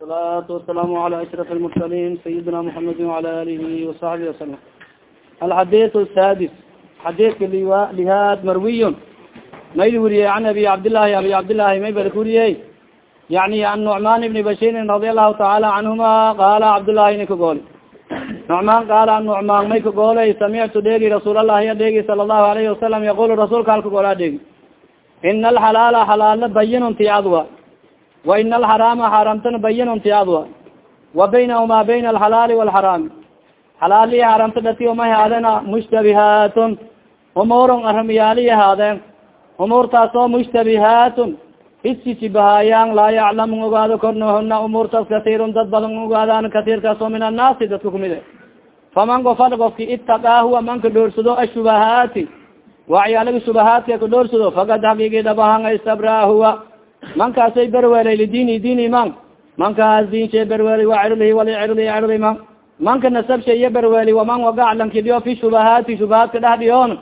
الصلاة والسلام على أشرف المرسلين سيدنا محمد وعلى آله وصحبه وسلم الحديث السادس حديث لهاد مروي mayl wuriye an abi cabdالlahi abi cabdالlahi may bal kuriye yani an نعman بn bashirin رadi الlahu taعala canهuma qala cabdالlahi ni kagool نعman qala نعman may kagoolay samictu dheegi rasuul الlahi adheegi sala الlahu alayhi wasalam yaqul rasuulka al kagool adheegi ina alxalaala xalaala bayinun ti adwa wa ina alxaraama xaramtana bayinun ti adwa wa baynahuma bayna alxalaali wاlxaraami xalaali xaramta dhati umay haadena mushtabihaatun umuurun aramiyaali haadeen umuurtaas oo mushtabihaatun isisibahaayaan laa yaclamu ogaado kornohona umuurtaas kasiirun dad badan ogaadaan kasiirkaas oo min annaasi dadka kumide faman gofal gofki itaqaa huwa manka dhoorsado ashubahaati waxyaalaga shubahaadka kadhoorsado fakad haqiigi dhabahanga istabraa huwa mankaasay berwelay lidini dini man mankaas dinshe berweli wa cirlihi wali cirli cirli man manka nasabsha iyo berweli waman wagaclankidiyo fi shubahaati shubahaadka dheh dhiyoon.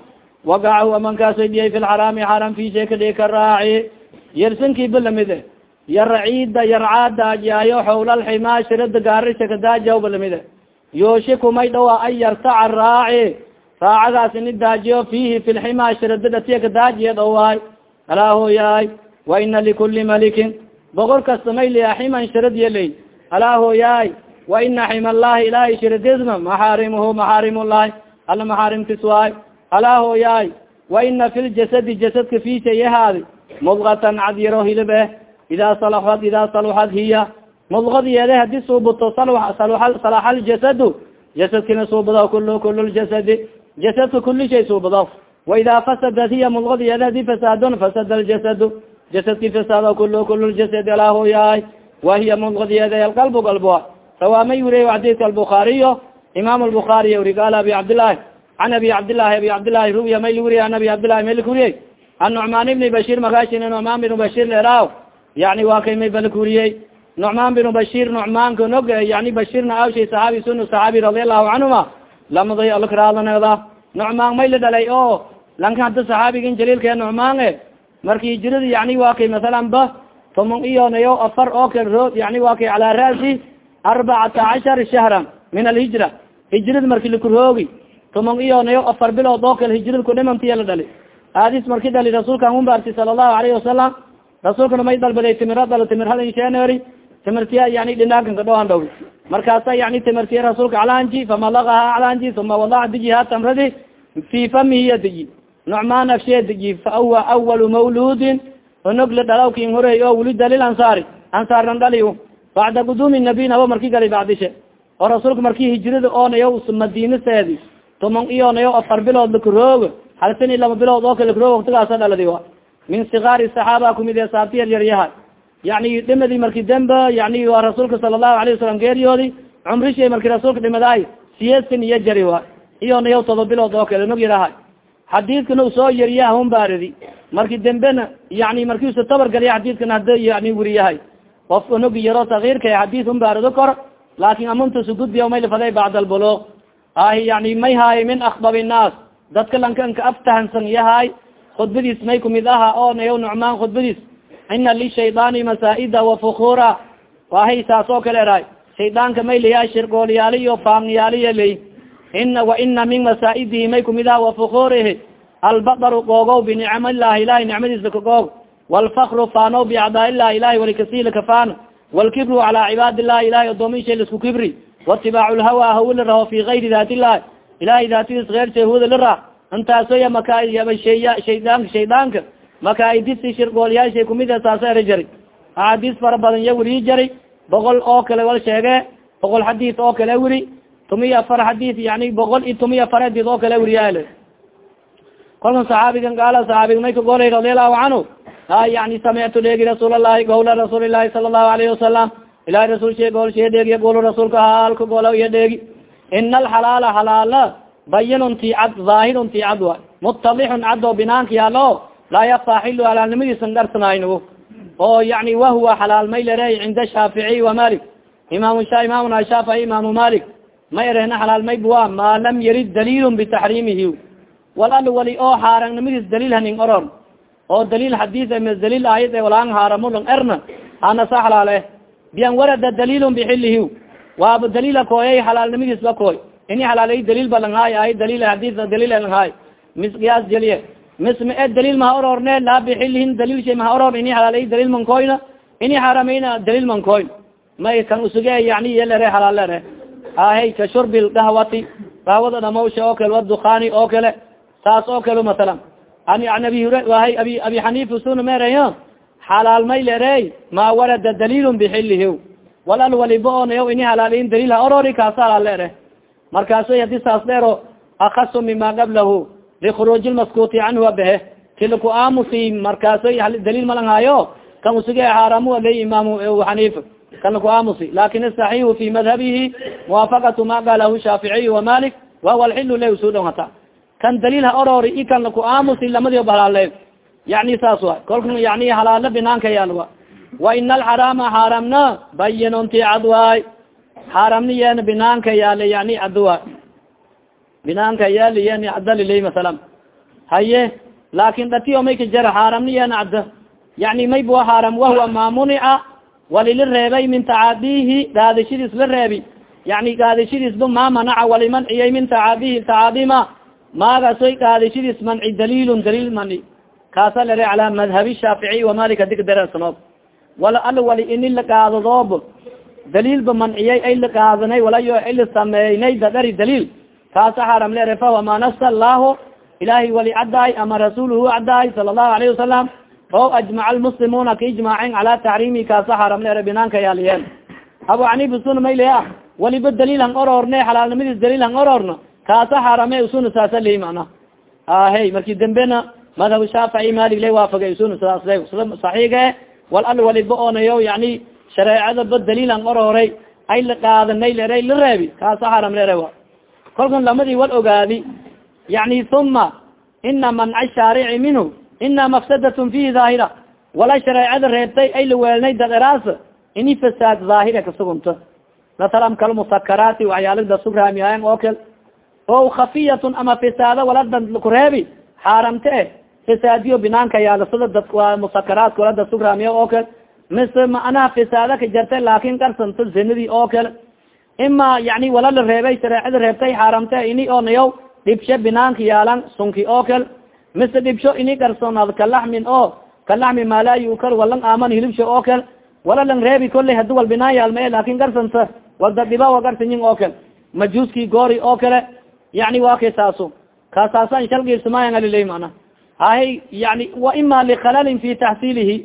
Wagacahu amankaasay dhiyay fi lxaraami xaram fishe kadhii ka raaci. Yersankiiba lamide yarciida yarcaa daajiyaayo xawlalximaa shirada gaarisha kadaajiya ba lamide yooshi kumay dhawa an yartaca raaci. Raacadaas ini daajiyo fihi fi lximaa shirada dhatiya kadaajiya dhawaay. Alaa hooyaay wa ina likuli malikin boqor kasta may liya ximan shirad yaley alaa hooyaay wa ina xima allahi ilahay shiradisma maxaarimuhu maxaarim llahi alla maxaarimtis waay alaa hooyaay wa ina fi ljasadi jasadka fisha yahaadi mudgatan cad yaro hilib eh idaa salaxad idaa saluxad hiya mudgadiyeede haddii suubuto salaxa ljasadu jasadkina suubado kul kul ljasadi jasadka kuli shay suubado waidaa fasadat hiya mudgadiyeede haddii fasaadon fasada ljasadu jasadki fasaado kul kul ljasadi alaa hooyaay wa hiya mudgadiyeede alqalbu qalbua sawaamay wuriy xadiidka albukaariyo imaam lbukaariy uri qaala abi cabdillahi an abi cabdillahi abi cabdillahi ruya mayl wuriy an abi cabdillahi maylik wuriyey an nucmaan ibni bashir makashin nucmaan binu bashir leeraaw yani waa kay may balik wuriyey nucmaan binu bashir nucmaanka nog yani bashirna awshay saxaabi sunu saxaabi radi allahu canhuma lamaday alkraadneda nucmaan may la dhalay o lanka hada saxaabigin jaliilka nucmaan marki hijirada yani waa kay masalan ba tomon iyonayo afar oo kal ro yani waa kay calaa ra'si arbacata cashar shahran min alhijra. Hijirada marki lakuroogi tomon iyonayo afar bilood oo kale hijirada kudhimantiya la dhali aadis marki dhali rasuulka umbaarti sala allahu alayhi wasalam rasuulkana may dalbaday timira dalo timirhadnsheneri timirtiya yani dhinaakanka dhoan dhow markaasa yani timirtiya rasuulka calaanji famalagaha calaanji uma wadaca dijiha tamradi fi famihiya diji nucmaan afshee diji fa awa awalu mawludin onogla dhalawkin horey o wulida lil ansaari ansaarnan dhali bacda gudumi nabiy nabo marki gali bacdishe oo rasuulka marki hijirada oonayo madinaseedi tomon iyonayo afar bilood lakaroogo hal san i laba bilood oo kale lakaroogo waktigaasa dhaladi a min sigaari saxaaba kumid ee saabti yar yaryaha yani dhimadi marki demba yani waa rasuulka sala allahu alayh wasalam geeriyoodi cumrisha marki rasuulka dhimadaay siyasan iyo jari wa iyonayo todoba bilood oo kale nog yaraha xadiidkana u soo yaryaha un baaridi marki dembena yani marki usa tabar galiya xadiidkana hada yani wuriyahay of nog yaro sagiirka xadiid un baarido kor laakin amuntasugudbiya may lafaday bacd albuluq ahi yani may haaye min akbab innaas dadka lankanka aftahansan yahay khudbadiis may kumid aha oo nayo nucmaan khudbadiis. Ina lishaydaani masaa'ida wafukura wahay saas oo kale eraay shaydaanka may liyaa shirgoolyaali iyo faangyaaliya ley ina wa ina min masaa'idihi may kumid aha wafukurihi albadaru googow binicam illahi ilahay nicmadiisa kagoog walfakru faanow biacdaa illahi ilahay walikasiilaka faano walkibru calaa cibaad illahi ilahay odoomisha lasku kibri waatibaac lhawa hawi la raho fi gayri daat illahi ilahay daatadiis keyrse hawada la raa intaasoya makaashaya shaydaanka shaydaanka makaidisi shirgoolyaashay kumid saasa eri jari axaadiis fara badan ya weriyi jari boqol oo kale wal sheege boqol xadiis oo kale weri tumiya afar xadiis yani boqol iyo tumiya afar xadiis oo kale weriyaale kolkan saxaabigan gaala saxaabiga may ka golay radiallahu canhu ha yani samictu dheegi rasuul allahi gowla rasuuli llahi sala allahu alayhi wasalam ilahi rasul she gool shee dheegi golo rasuulka haalka gola iyo dheegi ina alxalaala xalaala bayinun cad zaahirun cad wa mutalixun cado binaanka yaalo laa yakfa xilu halaalnimadiisan dharsanayno oo yani wahuwa xalaal may lere cinda shaaficiy wa malik imam imamuna shaafici imaamu malik may erehna xalaal may buwa maa lam yarid daliilun bitaxriimihi. Wal al wali oo xaarannimadiis daliil haning oron oo daliil xadiis ama daliil aayad walaan haaramulon erna. Ana sa xalaale bian warada daliilun bixilihi waaba daliila kooyay halaalnimadiisba kooy. Ini halaalay daliil ba langhaay ay daliil hadis daliil langhaay mis qiyaas jeliye mis ma daliil maha ororne laa bixilihin daliil maha oror ini halaalay daliil mankoyna ini xaramayna daliil mankoyn may kan usuge yani yelere halaalere ahay ka shurbi dahwati dahwada dhamawsha oo kale wadukaani oo kale saas oo kale masalan ani an abi hur wahay abi abi xanifa suna mereyo xalaal may lerey ma warada daliilun bixilihi walal waliba onayo ini halaalayin daliil ha orori kaasa halaalere markaaso haddii saas dheero akasu mima qablahu likhuruuji lmaskuuti canhu abehe kilaku aamusi markaaso daliil malanghaayo kan usuge xaaramu aley imam xanifa kanlaku aamusi laakiin asaxiixu fi madhabihi muwaafaqatu ma qalahu shaaficiy wamalik wahuwa alxilu le usudon hata kan daliil ha orori i kan laku aamusi lamadi ba halaale yani saas wa kolka yani halaalo binaanka yaal wa wa ina alxaraama xaaramna bayinunti cad waay xaaramni yen binaanka yaali yani cadwa binaanka yaali yen cadaliley masalan haye laakin dhatiyo may ka jara xaaramni yen cadda yani may bua ma munica walila reebay min tacaadihi gaadishadiis la reebi. Yani gaadishadiisba ma manaca wali manciyay min tacaadihi tacaadima maagasoy gaadishadiis manci daliilun daliil mani kaasa lare cala madhabi shaaficiy wamalik adig dareersanood wala al wali ini la gaadadoob daliilba manciyay ay la gaadanay walayo ay la sameeynay dadari daliil. Kaasa xaram lere fahuwa ma nasa allahu ilahay wali caddahay ama rasuuluhu caddahay sala allahu alayhi wasalam o ajmaca almuslimuna ka ijmaacen cala taxriimi kaasa xaram lere binaanka yaaliyeen abu xanifa suna maylea waliba daliil han ororne xalaalnimadiis daliil han ororno kaasa xarame usuna saasa ley mana ahey marki dambena madhab shaafici malik la waafagay usuna saas le sida saxiiga wal al waliba onayo yani shareecada ba daliil han ororay ay la qaadanay lere la reebi kaasa xaram lere wa kolkan lamadii wal ogaadi yani uma ina manca shaarici minhu ina mafsadatn fihi daahira wala shareecada reebtay ay la weelnay daderaas ini fasaad daahira kasugunto masalan kalmusakaraati waxyaalada sugraamiyayan oo kal o khafiyatun ama fisaada walada kureebi xaaramte e fisaadiyo binaanka yaalla sida dad musakaraadka walada sugraamiya oo kale mise macnaha fisaada ka jarta laakin qarsanto zinadii oo kale ima yani wala la reebay shareecada reebtay xaaramte ini onayo dhibsho binaanka yaalan sunki oo kale mise dhibsho ini garsoonad kalaxmin o kalaxmi maalaa yukal walang aaman hilibsho oo kale wala lang reebi kolley hadi wal binaan yaalma laakin garsanta walda dhiba wa garsanyin oo kale majuuski goori oo kale yani wa kay saaso kaasaasan shalgiirsumayan aliley mana. Hay yani wa ima likhalalin fi taxsiilihi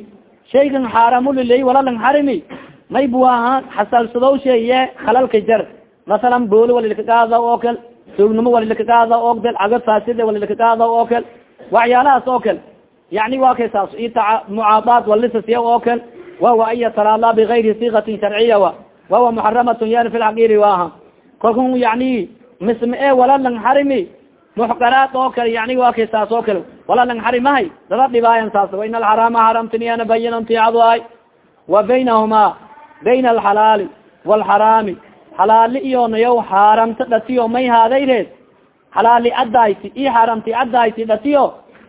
shaygan xaaramu liley wala lang xarimi may buaha xasalsadow sheye khalalka jar. Masalan booli walilkakaada oo kale suugnimo walilkakaada oo kale cagad faasida walilkakaada oo kale waxyaalahaas oo kale. Yani wa kay saas mucaadaat walisasiya oo kale wahuwa an yatalala bigayri sigatin sharciya wa wahuwa muxaramatun yani fi lxaqiiri waaha kalkun yani misma e wala lang xarimi muxkaraat oo kale yani wa kay saas oo kale. Wala lang xarimahay dada dhibaayan saas wa in alxaraama xaramtiniyana bayinantiadwaay wa baynahuma bayna alxalaali waalxaraami xalaali iyo nayow xaaramta dhatiyo may haaday reed xalaali cadayti i xaaramti cadayti dhatiyo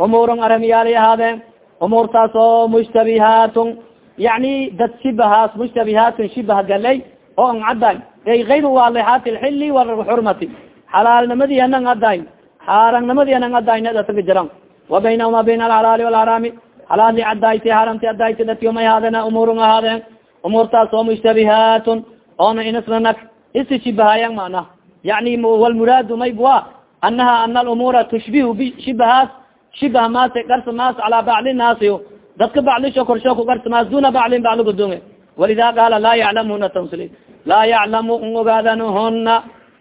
umuurun aramiyaalay ahaadeen umuurtaas oo mushtabihaatun yani dad shibahaas mushtabihaatun shibaha galay oo an cadday ay ayr waalixaati lxili walxurmati xalaalnimadii anan cadayn xaarangnimadii anan cadayna dhataga jiran. Wa baynahuma bayna alxalaali walxaraami xalaali cadayti xaaramti cadayti dhatiyo may haadeen umuurun ahaadeen umuurtaas oo mushtabihaatun oona inisnanak isi shibahayan mana yani walmuraadu maybwa anaha ana alumuura tushbihu bishibahaas shibah maas garsa maas calaa bacli naasi dadka baclisho korsho ku garsa maas duna baclin bacli gudunge walida qaala laa yaclamuna tamsli laa yaclamu n ogaadanhuna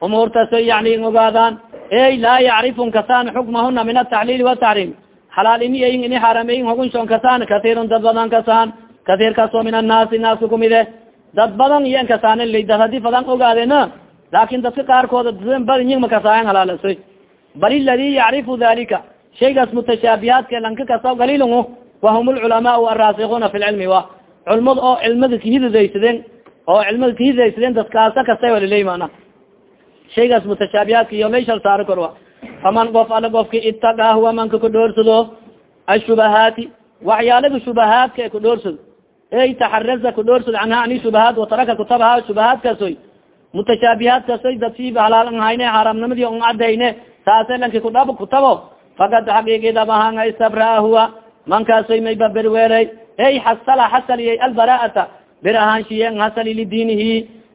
umuurtaas yani n ogaadaan ey laa yacrifun kasaan xukmahuna min ataxliili wataxriim xalaal ini xaarameyin hogunshon kasaan kasiirun dad badan kasaan kasiir kaasoo min annaasi naaska kumide dad badan iyan kasaanin dad haddii fadan ogaadena laakin dadka qaarkooda badnying makasaayan halaalasay bal iladi yacrifu dalika shaygaas mutashaabihaadka lanka kasa galilng wahum lculamaau araasikuna fi lcilmi wa culmad oo cilmada kahididaysadeen oo cilmada kahididaysadeen dadkaasa kasta waliley mana shaygaas mutashaabihaadka iyo lay shal saaro wa faman qof ala qofka itagaa huwa manka kudhoorsado ashubahaati waxyaalaga shubahaadka kudhoorsado ey taxaraza kudhoorsod canha ani shubahaad wataraka kutabaha shubahaadkaasoy mutashaabihaadkaasoy dadsiiba halaalan hayne xaaraamnimadii on cadayne saase lanki kudhab kutabo fakad xaqiiqidabahanga istabraa huwa. Mankaasoy mayba berweeley ey xasala xasaliyay albara'ata. Ber ahaanshiye hasali lidiinihi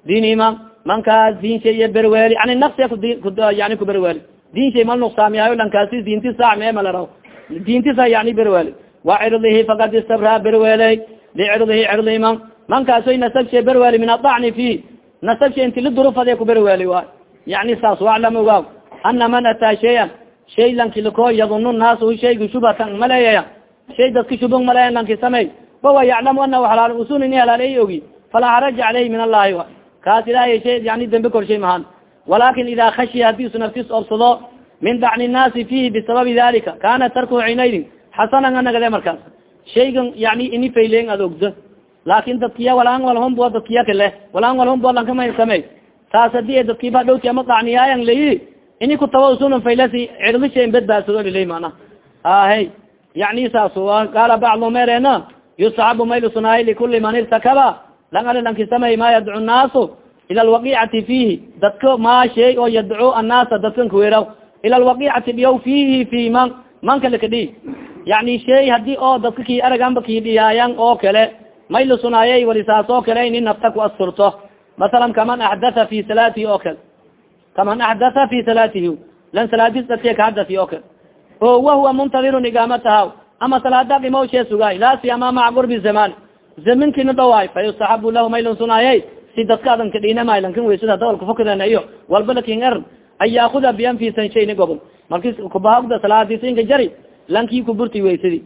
diinima mankaas diinshay berweeli yani nafsiya yani kuberweeli diinshay mal nuqsaamiyayo lankaasi diinti saacme malaraw diintisa yani berweeli wa cirdihi fakad istabraa berweeley licirdihi cirdi man mankaasoy nasabshe berweeli min adacni fi nasabshe inti lidurufade kuberweeli waay. Yani saas waclam ogaaw ana man ataa shayan shay lanki lako yadunu naasu shayga shubhatan maleeyaya shay dadka shubung maleeya lanki samey wawa yaclamu anahu halaal usun ini halaal ay ogi falaa xaraja caleyhi min allahi kaas ilahay shay yani dembe korshay mahaan walakin ida khashiya haddii su naftis obsado min dacni nnaasi fihi bisababi dalika kana tarkuhu cinaydin xasanan anagade markaas shaygan yani ini faylen ad ogdo laakin dadkiya walaan walhombo dadkiya kale walaan walhombo lankama samey taas haddii dadkiiba dhowti ama dacniyaayan layi ini kutaba usunan faylasi cirlisha bedbaadsado lilay mana ahe yani saas qaala bacdu merena yustaxabu maylusunahay likuli man irtakaba lang ali lanki samey ma yadcu nnaasu ila alwaqiicati fihi dadka ma shay oo yadcu annaasa dadkan kuweraw ila alwaqiicati dhiyaw fihi fi man manka lakadhi yani shay haddii oo dadka ki araganba kidhiyaayan oo kale maylusunaayay wali saas oo kale ini nafta ku asturto. Masalan kaman axdatha fi salaatihi oo kale kaman axdatha fi salaatihi lan salaadis dadke kahadasi oo kale o wahuwa muntadirun igaamataha ama salaada imawshee sugaay laa siyama maca qurbi zaman zaminkina dhawaay fa yustaxabu lahu maylun sunaayay si dadkaadan kadhinamay lankin waysada dawal kufukadena iyo walba laakiin er an yaakuda bianfisan shayni gobol marki kubahagda salaadisinka jari lanki kuburti waysadi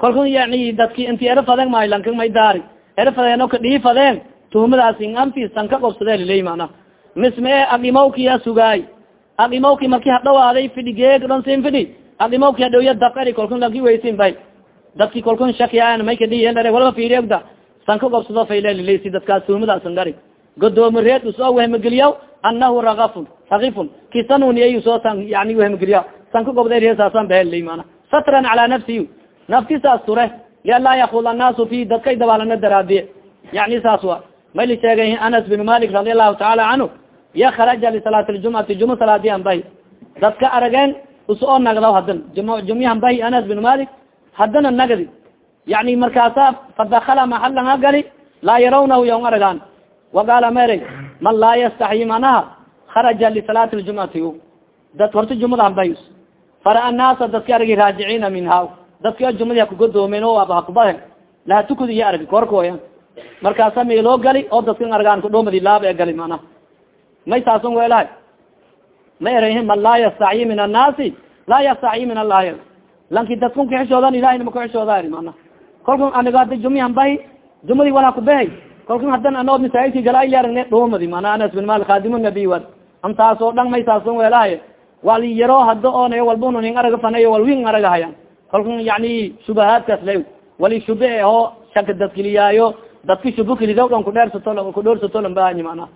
kalkun yani dadki inti ero faden maayo lankin may daari ero fadeeno kadhii fadeen tuhumadaas in anfisan ka qobsadee liley mana misma e agimawkiya sugaay agimawki marki hadhawaaday fidhi geeg dhan sin fidhi. Agimawki hadhowya daqari kalkun lanki waysin bay. Dadki kalkun shakiyan may kadhiye walba fiiriogda san ka qobsado fayle liley si dadkaas tuhumadaasn gari godoomi reed u soo wehmageliya anahu raafun raifun kisanuniya soo san yani wehmageliya san ka gobda reesaasan bahel mana satran calaa nafsiy naftisaas ture. Lianlaa yakud annaasu fi dadkay dabaalana daraadiye yani saas wa may li sheegay anas bin malik radi allahu taala canhu ya kharaja lisalaat ljumcati juma salaadiyan bahi dadka arageen u soo nagdaw hadan jumyahan bahi anas bin malik haddana nagdi. Yani markaasa fadakala maxalanga gali laa yarawnahu yon aragaan waqaala mere man laa yastaxyi manaha kharaja lisalaati ljumcati dad horta jumada hanbahis fara naasa dadki aragi raajiciina minha. Dadki o jumadi hakugodoomen o hakubahe laha tukudi iyo aragi korkoya markaasa meeloo gali oo dadkan argaan kudhoomadi laaba e gali mana may saason weelahay ma erayhin man laa yastaxyi min annaasi laa yastaxyi min allahi. Lanki dadkun kaxishoodan ilahay nama kaxishooda mana? Kolkun anigo hada jumi hanbahi jumadi wal hakubehay kalkan hadan ano masaailki galaayaarne dhumadi mana? Anas bin malik khadim nabiy wad. Oo dhan may saason weelahay wali yaro hada oonay walbuna ning araga fanayo wal araga hayan kalkan yani shubahaadkaas la wali shube oo shaka dadkiliyaayo dadki shubu kilido dhan kudheersato kudhoorsato lambahanyi mana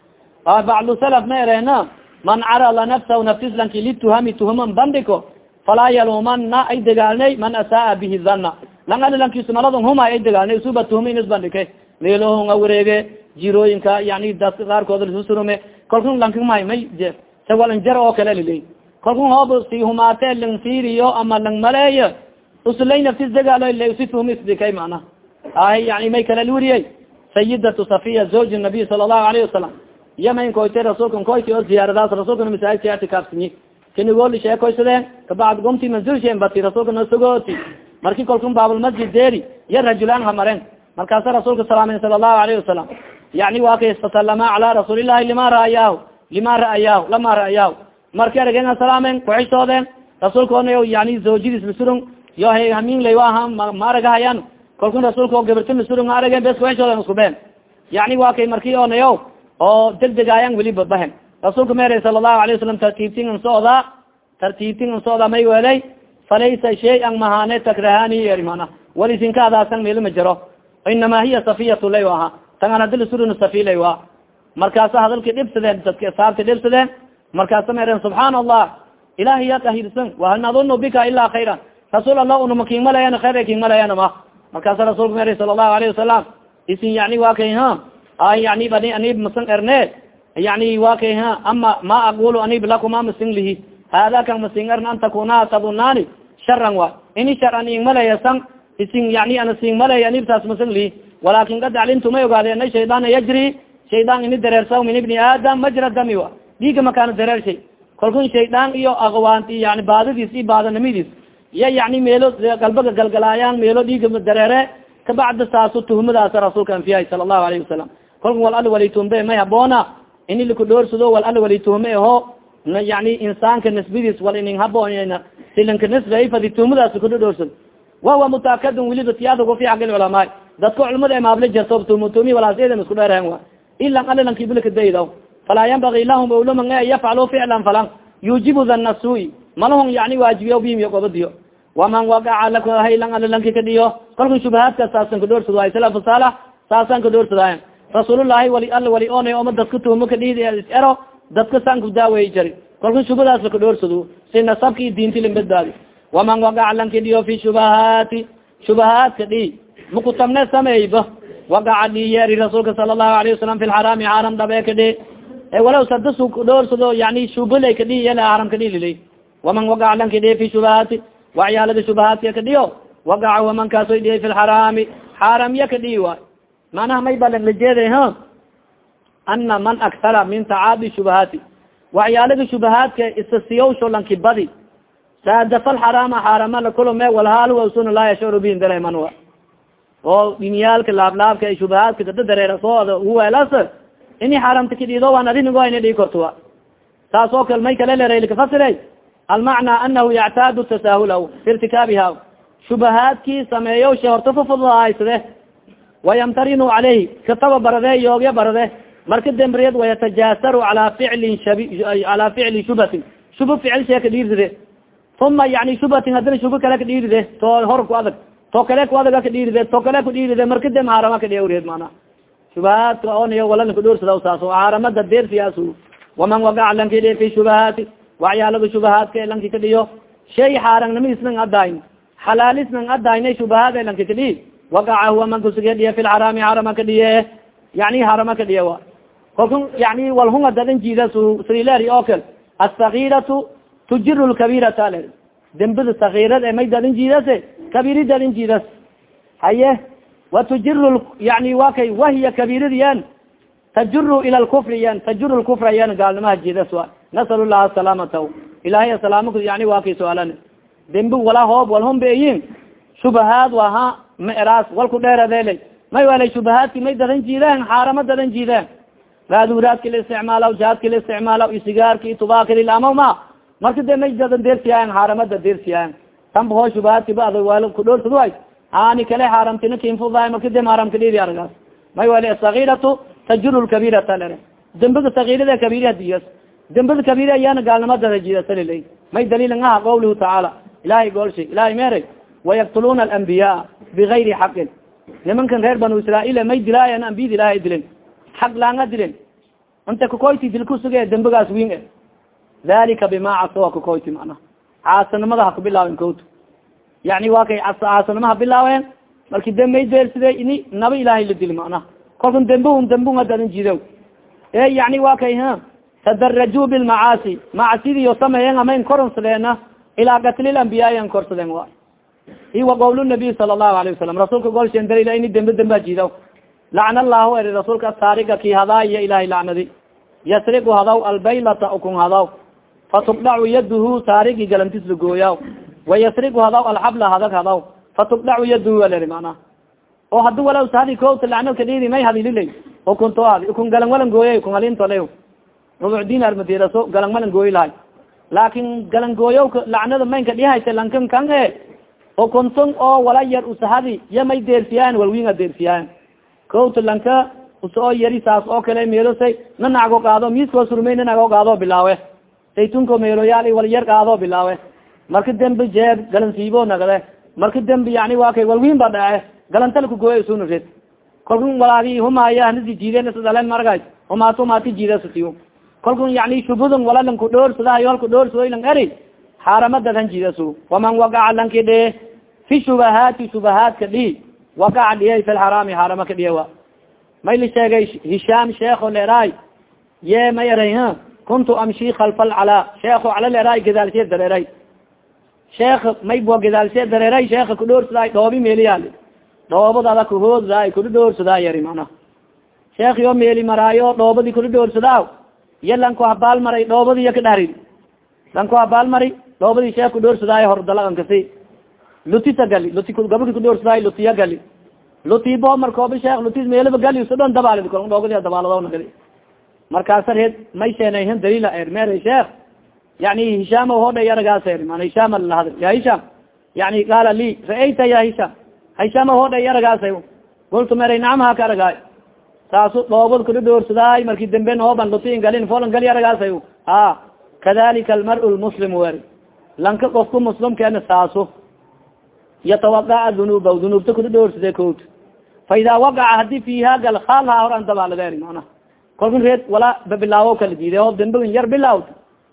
bacdu salaf ma ereena man carala nafsahu naftislanki lituhami tuhuman bandiko falaa yalumana ay degaalnay man asaa bihi dana lang ali lankiisumaladon huma ay degaalnay usuba tuhumi inis bandhike meelohonga wareege jirooyinka yani dadka qaarkood lasusurume kalkun lankimay may sawalanjar oo kale liley kalkun hoob si humaate lang fiiriyo ama lang maleeyo usulay naftis degaalo si tuhumi isdikay mana ay yani may kala luriyey sayidatu safiya zawji nabiy sala allahu alayhi wasalam yamayn koyte rasuulkan koyti oo ziyaaradaas rasuulkana masaajidka ictikaafsiyi kinigooli sheekoysadeen kabacd gomti manzulshen bati rasuulka no sogooti marki kalkun baabulmasjid deeri ya rajulaan hamaren markaasa rasuulka salaamay sala allahu alayhi wasalam yani waa kay fasalama cala rasuulillahi lima ra'ayaahu lima ra'ayaahu lama ra'ayaahu marki arageen salaamen kuxishoodeen rasuulkaona yani zawjadiis masurun yo hamin lay aha ma aragahayan kalkun rasuulka oo gabarti masurun arageen bes kuxishooden isku been yani waa kay marki onayo oo degdegaayan weli babahen rasuulka meeray sala allahu alayh wasalam tartiibtin an socdaa tartiibtin an socdaa may welay falaysa shay-an mahane takrahani eri mana wali sinkaadaasan meel ma jiro. Inama hiya safiyatu lay aha tangan haddii lasurun safi lay wa. Markaasa hadalki dhibsadeen dadki asaabti dhibsadeen markaasa meeren subxaana allah ilahi ya kahirsan wahal nadunu bika ilaa khayra rasuul allah unama kingmalayan khayr kingmalayan ma. Markaasa rasuulka meeray sala allahu alayhi wasalam isin yani wa kay ha yani anib masan erne yani wa kay ama ma aqulu anib lakuma masin lihi. Hada kan masin ern an takuna tadunani sharan wa. Ini shar an ing malayasan isin yani ana sin malaya anibtaas masan lihi. Walakin kad calimtu may ogaade ana shaydaan yajri. Shaydaan ini dareersa min ibni aadam majra dami wa. Dhiiga makaana dareershay kalkun shaydaan iyo akwaanti yani baadadiis iyo baadanimadiis iya yani meelo galbaga galgalaayaan meelo dhiiga dareere kabacda saasu tuhumadaas rasuulka anfiyahay sala allahu alayhi wasalam kalkun wal ali walitumbe may haboona ini likudhoorsado wal ali walituhume aho yani insaanka nisbadiis wal inin haboon silinka nisbay fadi tuhumadaas kudhodhoorsado wahuwa mutakadun weliba tiyaadagu fi xaq lculamaa dadka culamada maable jarto tumutumi walaasyadan isku dheereen wa ilan alilankiblikadayda falaa yanbagi lahum owlaman e yafcalu ficlan falan. Yujibu dana sui malahun yani waajibiya bim gobadiyo waman wagaca lakahaylan alilanki kadhiyo kalku shubahaadka saasan kadhoorsado ay. Salaf saalax saasan kadhoorsadaay rasuulullahi wali al wali one oma dadka tuumo kadhidi ero dadka san kudaaweyi jari. Kalku shubadaas lakadhoorsado si nasabki diinti lin badbaadi waman wagaca lankidhiyo fi shubahaati shubahaadka dhi mukutabne sameeyba. Wagaca dhiyeeri rasuulka sala allahu alayhi wasalam fi lxaraami xaram dhabe kadhi walaw sadas dhoorsado yani shubala kadhi yala haram kadhi lilay. Waman wagaca lankidhiye fi shubahaati wacyaalada shubahaadka kadhiyo wagaca waman kaasoy dhiyay fi lxaraami xaramya kadhiyi waay manaha may balan lajeeday ha? Ana man aktara min tacaabi shubahaati wacyaalada shubahaadka isasiyawsho lankibadi saadafa lxaraama xaarama lakulome walhaal wasuna laa yashcuru bihin dareeman wa oo dhinyaalka laablaabka ay shubahaadka kada dareerasooda uweelas ini xaramta kadhido waan arinigo ina dhii korto wa taas oo kale may kale leralkafasiray almacna anahu yactaadu tasaahulahu fi irtikaabiha shubahaadkii sameeyo she horta fufudahaysade wayamtarinu caleyhi kataba barade yoogya barade marka dembriyad wayatajaasaru ala ficlin ala ficli shubatin shuba ficil shee kadhiirside uma yani shubatin hadina shuba kale kadhiiride to hor ku adag to kale ku adaga kadhiiride to kale kudhiiride marka dem haarama kadhiawreed mana shubahaadka onayo wala kadhoorsada saas haaramada deersiyaas waman wagaca lankidhi fi shubahaati wacyaalada shubahaadka lanki kadhiyo shay xaarannimadis nang adayn xalaalis nang adayna shubahaad lanki kadhi wagaca huwa man kusigedhiye fi lxaraami harama kadhiye yani harama kadhiye wa kalku yani walhunga dadan jiidas srileri oo kale asakiratu tujiru lkabirata le dembida sakirad e may dadan jiidase kabiri dadan jiidas haye wa tujiru yani wa kay wahiya kabiradiyan tajuru ila lkufri yan tajuru lkufra yan gaalnimaha jiidas wa nasal llaha asalaamata ilahay asalaamku yani waa kay su'aalan dembi wala hoob walhum beyin shubahaad waha ma eraas walku dheeradeeley may walay shubahaadki may dadan jiideen xaarama dadan jiideen raaduraadki la isticmaalaw jaadki la isticmaalaw isigaarki tubaaki lilamaw ma marka de may dadan deersiyaayan xaaramada deersiyaayan tanba hoo shubahaadki ba adag wal kudhoorsaduay ani kale xaaramtina kinfudaay marka de maaramka dhiidi argaas may wali asakiratu tajuru lkabirata lere dembiga sakirada kabira diyas dembada kabira ayaana gaalnimadada jidasalilay may daliil ngaha qawluhu tacaala ilahay goolshay ilahay meeray wayaktuluuna alambiyaa bigayri xaqin nimankan reer banu israail may dilaayan ambiyada ilahay dilen xaq laanga dilen inta kakoyti dil kusuge dembigaas win e dalika bima casoa kakoyti mana caasanimada ha kubilaawen kot yani waa kay caasanima ha bilaaween marki de may deerside ini naba ilahay la dili mana kolkan dembun hadadan jido e yani waa kay tadaraju bilmacaasi macsidiyo sameeyen amayn koronsadeena ilaa katli lambiyayan korsadeen wa i wa qawl nabiy sala allahu alayh wasalam rasuulka golshen dalila ini dembe demba jidaw. Lacna allahu eri rasuulka saariga ki hadaa iyo ilahay lacnadi yasrigu hadaw albaylata ukun hadaw. Fatugdacu yaduhu saarigi galantis lagooyaw wayasrigu hadaw alxabla hadag hadaw. Fatugdacu yaduhu aleri mana. Oo hadi walaw sadi koota lacno kadhidi may hadililay ukunto adi ukun galan walan gooyay ukun halintole rubuc dinar madiraso galan malan gooyi lahay laakin galan gooyo lacnada maynka dhihaysa lankan kan e konton oo wala yar usahadi ya may deersiyaan walwinga deersiyaan kowta lanka u soo yari saas oo kale meelosay na nago qaado miiskoo surmay na nago qaado bilaawe. Saytunko meeloyaal wal yar bilaawe. Marka dembi jeeb galan siibo nagade. Marka dembi yani waa kay walwin ba dhace galantalka gooya suna red kalkun walaagi humaya hanasi jiiden isdalen margay humaato humaati jiidasatiyo kalkun yani shubudun wala lanku dhoorsadahayo halku dhoorsado lang eri xaaramadan jiidasu waman wagaca lanki dhe fi shubahaati shubahaadka dhi wagaca dhiyay fi lxaraami xaarama ka dhiya wa may la sheegay hishaam sheeko leeraay ye may eray kuntu amshi kalfa alcalaa sheeko cala leeraay gadaalsee dareeray sheek may bua gadaalsee dareeray sheeka kudhoorsaday dhoobi meeliyaali dhoobadada kuhoodsaay kula dhoorsadaa yari mana sheekh yo meeli maraayo dhoobadii kula dhoorsadaa iyo lanku habaal maray dhoobadi iyo kadharin lanku habaal mari dhoobadii sheek kudhoorsadaayo hordalaankasi lutisa gali luti gabaki kudhoorsadaayo lutiya gali. Luti bo markooba sheekh lutis meeliba gali sodon dabaalid kol dhoobadi dabaaladona gali markaasa reed may sheenayhin dalila er mer sheekh. Yani hishaam hodha yaragaas er man hishaam lahad ya hishaam yani qaala li ra'ayta ya hishaam hishaam hodha yaragaas gultu meray nacam haka aragaay. Saasu dhoobad kula dhoorsadaay marki dambe nooban lutiin galin folan gali aragaas a kadalika almar lmuslim wer lanka qofku muslimkeena saaso yatawaqaca dunuuba dunuubta kula dhoorsade kot fa idaa waqaca haddii fiiha gal halha horan dabaaladeer mana kolkan reed walaa babilaawo kala diiday oo dambagin yar bilaawd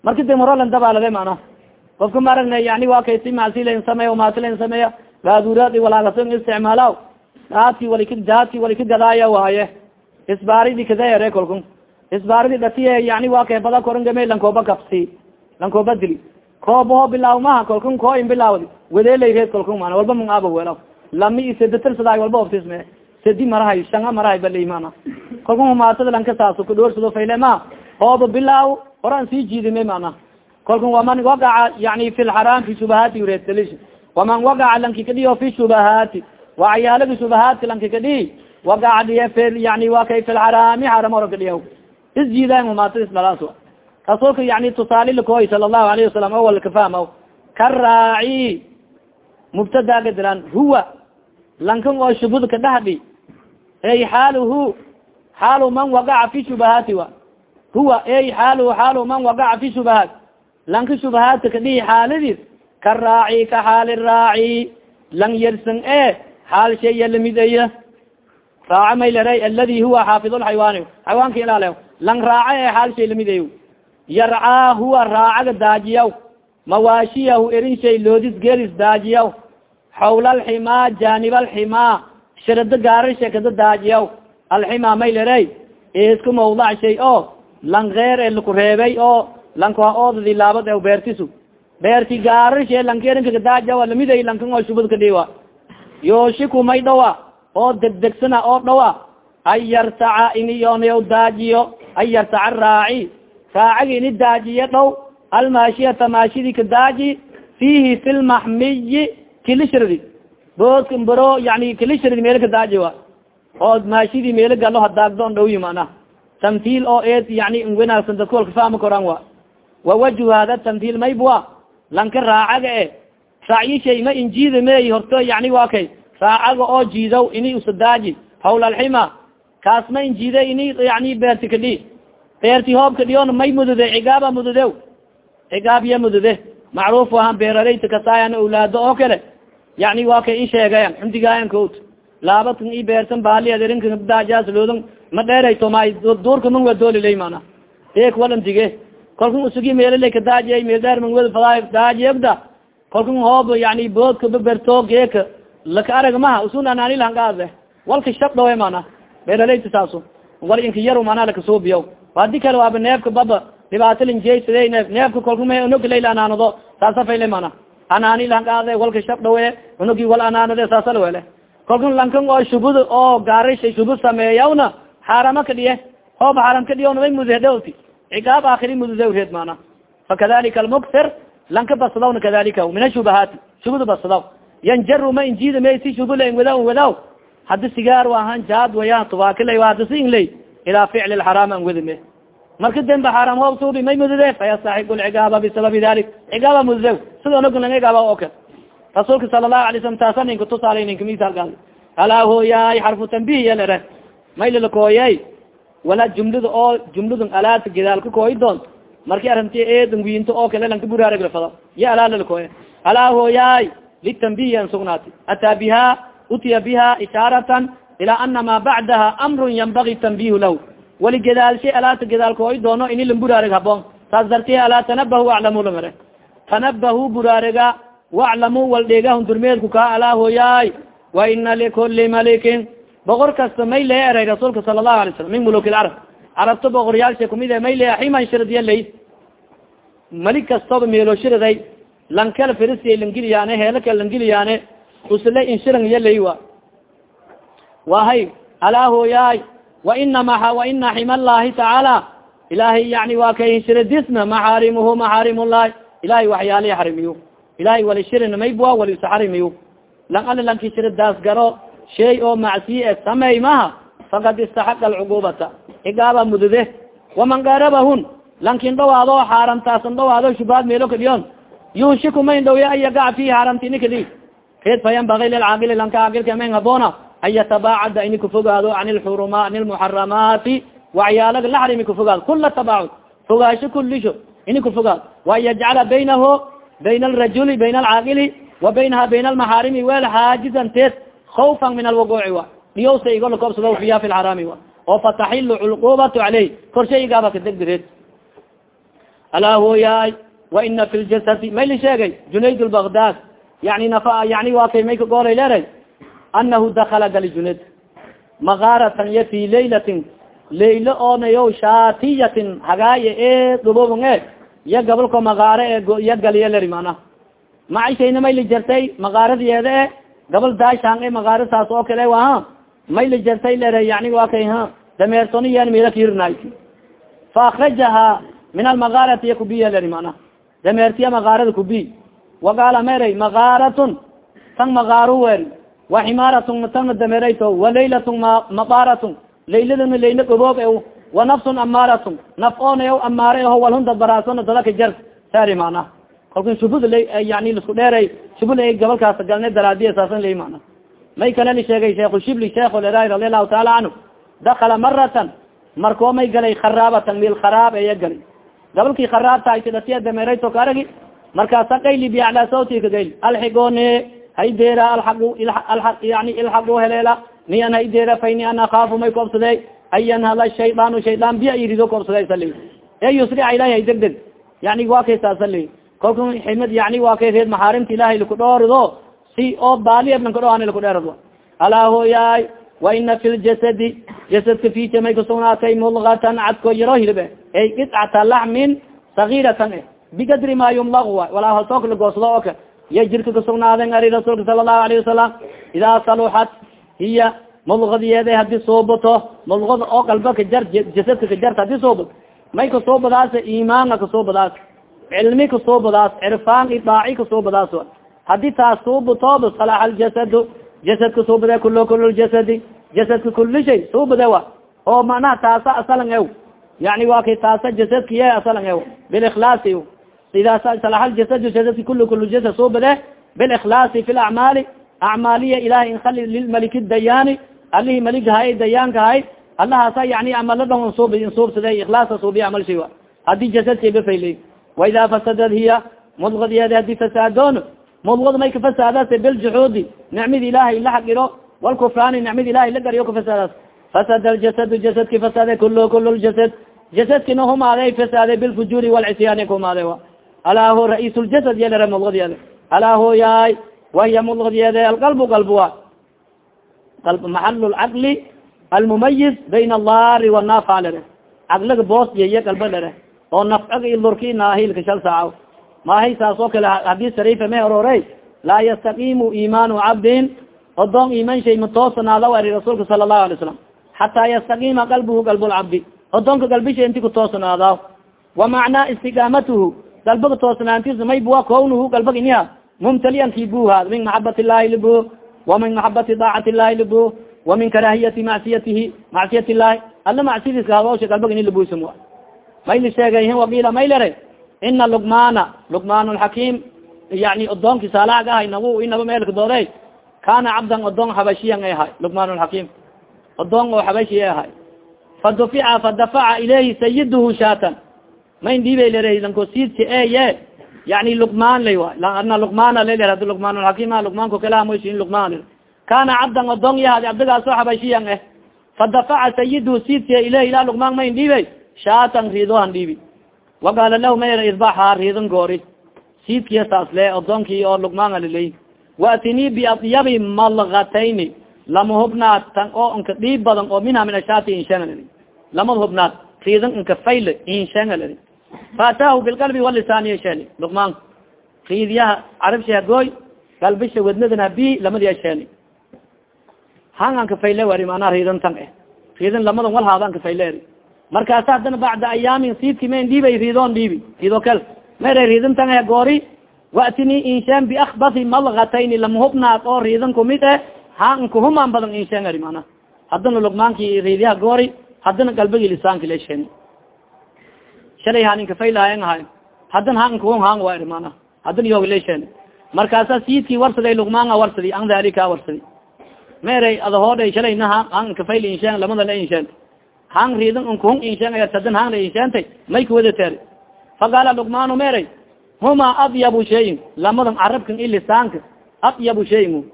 marki dam horolan dabaalade mana qofka ma aragna yani waa kay si maasilan sameeya maasilan sameeya gaaduraadi walaagasn isticmaalaw daadki walika daadki walika gadaaya waaye isbaaridi kadayare kolkun isbaaridi dhatiye yani waa kay bada korangame lankooba kabsi lankooba dili koobaho bilaaw maha kolkun koo in bilaawdi wadeelay reed kolkun mana walba mang aba welaw lami isedatalsadaay walba oftisme sedi marahay shanga marahay baley mana kolkun humaatada lanka saaso kudhoorsado fayle ma hooba bilaaw horan sii jiidime mana kolkun waman wagaca yani fi fi shubahaati reed dalish waman wagaca lanki kadhiyo fi shubahaati. Wacayaalaga shubahaadka lanki kadhi wagaca dhiye yani wa kay fi lxaraami xaram ora kadhiya isjiidan humaatada isdalaas rasuulka yani tusaali lakoy sala allahu alayhi wasalam awal kafahma karaaci mubtadaga dilan huwa lankan oo shubud ka dhahdhi ey xaaluhu xaalu man wagaca fi shubahaati wa huwa ey xaaluhu xaalu man wagaca fi shubahaat lanka shubahaadka kadhihi xaaladiis ka raaci ka xaali raaci lang yersan e xaal shaya lamidaya raaca maylaray aladi huwa xaafid lxaywaani xaywaanka ilaale raaca e xaal shay lamidayo yarcaa huwa raacaga daajiyaw mawaashiyahu erin shay loodis gelis daajiyaw xawla alximaa janib alximaa shirado gaarasha kada daajiyaw alximaa maylaray isku mawdac shay oo lang keer e laku reebay oo lanka oodadi laabad e beertisu. Beerti gaarashe lankeerinkakadaajiyaw lamiday lankan shubad kadhiwa yooshiku may dhawa oo degdegsana oo dhawa an yartaca ini yonayaw daajiyo an yartaca raaci raacagi ini daajiye dhow almaashiyata maashidi ka daaji fihi fi lmaxmiyi kilishirdi boodka baro yani kilishirdi meelo ka daaji wa oo maashidi meelo galo hadaagdo on dhowyi mana tamtiil oo eed yani wanaagsan dadka walka fahmi koraan wa wawaju hada tamtiil maybwa lanka raacaga e raacyi shay ma injiida mey horto yani waa kay. Raacaga oo jiidow ini usadaaji hawl alxima kaas ma injiida ini yani beerti kadhi beerti hoobka dhiyon may mudude cigaaba mudude cigaabya mudude. Macruuf ahan beerareyta kasaayan awlaado oo kale. Yani waa kay in sheegayan xundigaayan kot laabatkan i beertan baaliadrinkaadaajasloodan ma dheerayto ma duurka man wadoolilay mana eek walan dige. Kolkan usugi meelala kadaajiya meel dheer man wad fadaa daajiyagda kolkan hoob yani boodka baberto geeka. Laka arag maha usun anaanilangaade walka shabdhawe mana beeraleyta saaso wal inka yar mana lakasuubiya hadi kale waaba neefka baba dhibaatalnjeysade neef neefka kolka ma unogi layla anaanado saasa fayle mana. Anaanilangaade walka shabdhawe unogi wal anaanade saasala wele. Kolkan lankan oo shubud oo gaarisha shubud sameeyawna xaarama ka dhiye hoob xaaram ka dhiyo way mudhdhowti cigaab aakiri mudude reed mana. Fakadalika almuktir lanka basadawna kadalika min ashubahaati shubud basadaw. Yanjaru ma injida maysi shubula wadaw wadaw. Hadi sigaar ahan jaad waya tubaakilay hadi si inlay ilaa ficli lxaraam an wedime marka dembe xaram hoob suubi may mudude fayastaxiq lcigaaba bisababi dalik cigaaba mudude sida nog lang cigaaba o kale rasuulka sala lahu alay slam taasa ninka tusaala ninka misaalgaal alaa hooyaay xarfu tambih yalere maylilakooyay wala jumlada oo jumladan alaata gadaalka kooy doon marki arinti eedan wiinto oo kale lanka buraaraglafado ya alaalalakooya alaa hooyaay litambihi an sugnaati ataa biha utiya biha ishaaratan ilaa ana ma bacdaha amrun yanbagi tambihu lahu wali gadaalshay alaata gadaalkooy doono ini lan buraarag haboon saas darti alaa tanabahu aclamu lamare tanabahu buraariga waclamu wal dheegahun durmeedku kaa alaa hooyaay wa ina likuli malikin boqor kasta may lee eray rasuulka sala allahu alay slam min muluk lcarab carabta boqoryaalsha kumid e may le ximan shiradiya lay malik kastoba meelo shiraday lankala firisiya langeliyaane heelaka langeliyaane usle inshiran iya lay wa wahay alaa hooyaay waina ma waina xima allahi tacaala ilahay yani waa kay inshiradisna maxaarimuhu maxaarim llahi ilahay waxyaalihi xarimiyo ilahay wali shirin maybua walisa xarimiyo lang ala lanki shiradaas garo shay oo macsiye samey maha fakad istaxaqa alcugubata igaaba mudude waman garabahun lankin dhawaado xaaramtaasan dhawaado shubaad meelo kadhiyon yunshiku mayn dhowya an yagac fihi xaaramtini kadi red fayanbagi lilcaaqili lanka caaqilka mayn haboona an yatabaacada ini kufogaado an an lmuxaramaati waxyaalaga la xarimi kufogaado kula tabaacud fogaasho kulisho ini kufogaado waan yajcala baynahu bayna alrajuli bayna alcaaqili wa baynaha bayna almaxaarimi wel xaajizan teed awfan min alwaguci wa dhiyowsa igo lakoobsado fiya fi lxaraami wa oo fataxilu culqubatu caleyh korshaygaaba kadegdireed alaa hooyaay waina fi ljasadi may li sheegay junayd lbagdad yani nafa yani waa kay may ka gooray leeray anahu dakala gali junayd makaaratan ya fi laylatin laylo oonayo shaatiyatin hagaaye e dhubobon e ya gabalko makaare e ya galiya leri mana macishayna jartay makaaradiyeeda e gabal daashaan e saas oo kale waha may li jartay lere yani waa kay ha dameersoniyan mila kirnay fa akrajaha min almakaarati ya kubiya leri mana dameertiya makaarada kubi waqaala meray makaaratun tan makaaru wer wa ximaaratun tana dameerayto wa laylatun mabaaratun layladana layla goboob e wa nafsun amaaratun naf oona amaare aho walhunda baraasona dadaka jar. Sari mana kalku shubud yani lisku dheeray shubud gabalkaas galne daraadiya saasan lay mana may kale li sheegay sheekhu shibli sheekhu radi allahu taala canhu dakala maratan markoo may galay kharaabatan mil kharaab eya galay. Gabalkii kharaabta aydatiya dameerayto ka aragi markaasa qayli biaclaa sawti ka gayl. Alxigone haydeera alaqu yani ilxaqu heleela nian haydeera fayni an akaafu may koobsadey an yanhala shaydaan shaydaan biya irido koobsaday sali e yusrica ilahi hay deg deg yani waa kay saasali kolka ximad yani waa kay reed maxaarimta ilahay laku dhoorido si oo baaliablankadhoan laku dheerado alaa hooyaay wa ina fi ljasadi jasadka fija may kusugnaatay mulgatan cadko yaro hilibe ay qicata laxmin sagiratan e bigadri ma yumlag a walaa haltook lagoosdo oka iya jirka kusugnaaden ari rasuulka sala allahu alayhi wasalam idaa saluxat hiya mulgadiyeeda haddii suubato mulgada oo qalba kajar jasadka kajarta haddii suubat may kasuubadaas imaanka kasuubadaas cilmi kasuubadaas cirfaan i daaci kasuubadaas haddii taas suubatood salax aljasadu jasadka suubade kulo kul jasadi jasadka kuli shay suubade wa oo manaha taasa asalan ew yani wa kay taasa jasadkiye asalan ew bilikhlaasi ida salax aljasadu jasadka kul kul jasad suubade bilikhlaasi fi lacmaali acmaaliya ilahay inkhali lilmaliki dayaani alihi malighahay dayaanka hay allahaasa yani amaladhan suub insuubsade ikhlaasa suubiya amal shay wa haddii jasadkay bafayley waida fasadad hiya mudgadiyad haddii fasaadoon mudgad may kafasaadaas biljuxuudi nicmada ilahay la xaqiro walkufraani nicmada ilahay la gariyo kafasaadaas fasada ljasadu jasadki fasaade kul kul ljasad jasadkina humaaday fasaade bilfujuuri walcisyaani kumaade a alaa ho ra'iisuljasad yelere mudgadiyade alaa hooyaay wahiya mudgadiyade alqalbu qalb wa qalb maxal lcaqli almumayiz bayna allari wanafa lere caqliga boos yeye qalba lere oo nafcaga i lurki naahilka shal saacaw maahay saas oo kale haddii sariifa may ororey laa yastaqimu imaanu cabdin. Odoon iman shay matoosanaada ari rasuulka sala allahu alay slam xataa yastaqima qalbuhu qalbulcabdi odoonka galbisha inti kutoosanaada wa macnaa istiqaamatuhu galbaga toosnaantis maybuwa kownuhu galbag iniha mumtaliyan kibuha. Min maxabat illahi libu wa min maxabati daacati illahi libu wa min karaahiyati macsiyatihi macsiyat illahi alla macsiyadiiska hadoosha galbag ini libusum mayli sheegay wakiila maylere ina lugmana lugman lxakim yani odoonki saalaag ahay nagu inaba meelka doode kana cabdan odoon xabashiyan ay ahay lugman lxakim odoon oo xabashi ahay. Fadufica fadafaca ilayhi sayiduhu shaatan. mayn dhiibay siidka eye yani lugman lay a ana lugmana lal hadi lugman lxakim lugmanko kalamosin lugman kana cabdan odoon yahadi cabdigaasoo xabashiyan eh. Fadafaca sayiduhu siidka ilayhi ila lugman mayn dhiibay shaatan riidohan dhiibi waqaala lahu mayr isbaxa riidan goori siidkiya saas le odoonkii oo lugmaanga liley waatinii biadyabi malgatayni lama hubnaad tan oo inka dhiib badan oo minha min ashati inshangal lamada hubnaad riidan inka fayl inshangal faataahu bilqalbi walisaaniya sheeni. Luqmaanka riidyaha carabsha gooy galbisha wadnadana bi lamadiya sheeni. Han anka fayle wari manaa riidan tan eh. Riidan lamadan wal haada anka fayle eri markaasa haddana bacda ayaamin siidki men dhiibay riidoon dhiibi riido kal mere riidan tan eh goori watini inshaan biakbasi malgatayni lama hubnaad oo riidan kumid eh ha nkahumaan badan inshaan ari mana haddana lugmaanki riidyaha goori haddana galbagi lisaanki lasheen shalay ha ninka faylahayan ahay haddana ha nkahun haan wa mana. Haddana yooga lasheen markaasa siidkii warsaday lugmaanga warsadi an dalika warsadi. Meeray adahoodhay shalayna ha han nkafayl inshaan lamada la inshaan han riidan nkahun inshaan aya hadan han la inshaantay may kuwada teeri faqaala lugmaanu meeray huma adyabu shayin lamadan carabkan i lisaanka adyabu shayin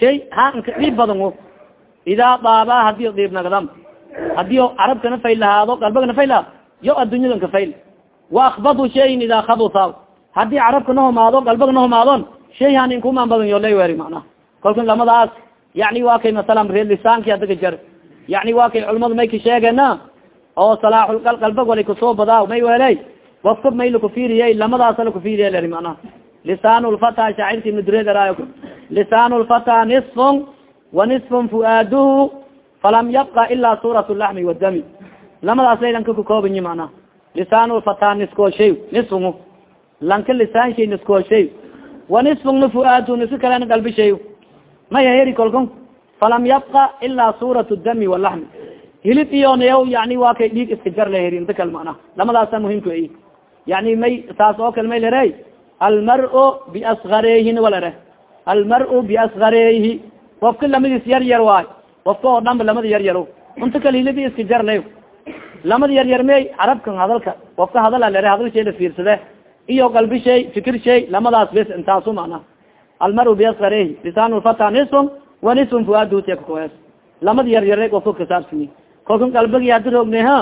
shay haanka dhiib badan idaa daabaa haddii dhiib nagdam haddii carabkana fayl lahaado galbagana fayl lahaado yo adduunyadan ka fayl wa akbadu shayin idaa kabusa haddii carabka nahumaado galbaga nahumaadon shay han inkumaan badan yo lay weri macnaha kolkan lamadaas yani waa kay masalan reer lisaanki adaga jar. Yani waa kay culamadu may ka sheegena oo salaaxul galbag wali ka soo badaa may weley wafka may lakufiriyey lamadaasa lakufiriya leri manaha lisaan lfata shaacirka ibna dureedaraay lisaan nisfun wa nisfun fuaaduhu falam yabqa ila suurat laxmi wadami lamadaas laylanka kakoobanyi manaha lisaan lfata niskooshay nisfun lanka lisaan shay niskooshay wa nisfun na fuaadu niska kalena galbi shay maya heri kolkon falam yabqa ila suurat dami walaxmi hilib iyonayaw yani waa kay dhiig iska jar la heri inta kale manaha lamadaasa muhimka i yani may saas oo kale may lere almar-u biasgareyhin walere almar-u biasgareyhi qofka lamadiis yar yar waay qofka oo dhanba lamada yar yaro unta kale hilidi iska jar lay lamada yar yar mey carabkan hadalka qofka hadala lere hadal shay la fiirsade iyo qalbi shay fikir shay lamadaas bes intaasu mana almar-u biasgareyhi lisaan lfata nisfun wa nisfun fuaadutiakakoes lamada yar yare qofka kasaabsini kolkan qalbagi hadi rogne ha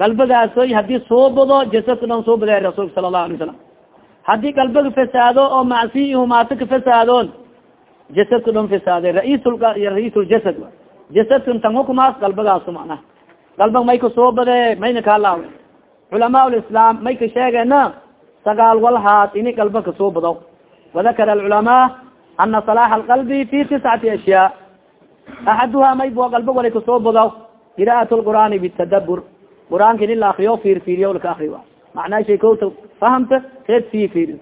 qalbagaasoy haddii suubado jasadka dhan suubada rasuulka sala allahu alay salam haddii qalbaga fasaado oo macsi humaato ka fasaadoon jasadka dhan fasaade ra-isul-ra-iisuljasad jasadkan tan hukumaas qalbagaasu macnaha qalbag may ka suubade mayna kahalaaw culamaa lislaam may ka sheegeena sagaal walhaad ini qalba ka suubado wadakara alculamaa ana salaaxa alqalbi fi tiscati ashyaa axaduha may bua qalbag wala kasuubado qira'at lqur'aani bitadabur qur'aanka in la akriyo fiirfiiriyo laka akriyo macnaa shay kota fahamta reed sii fiiriyo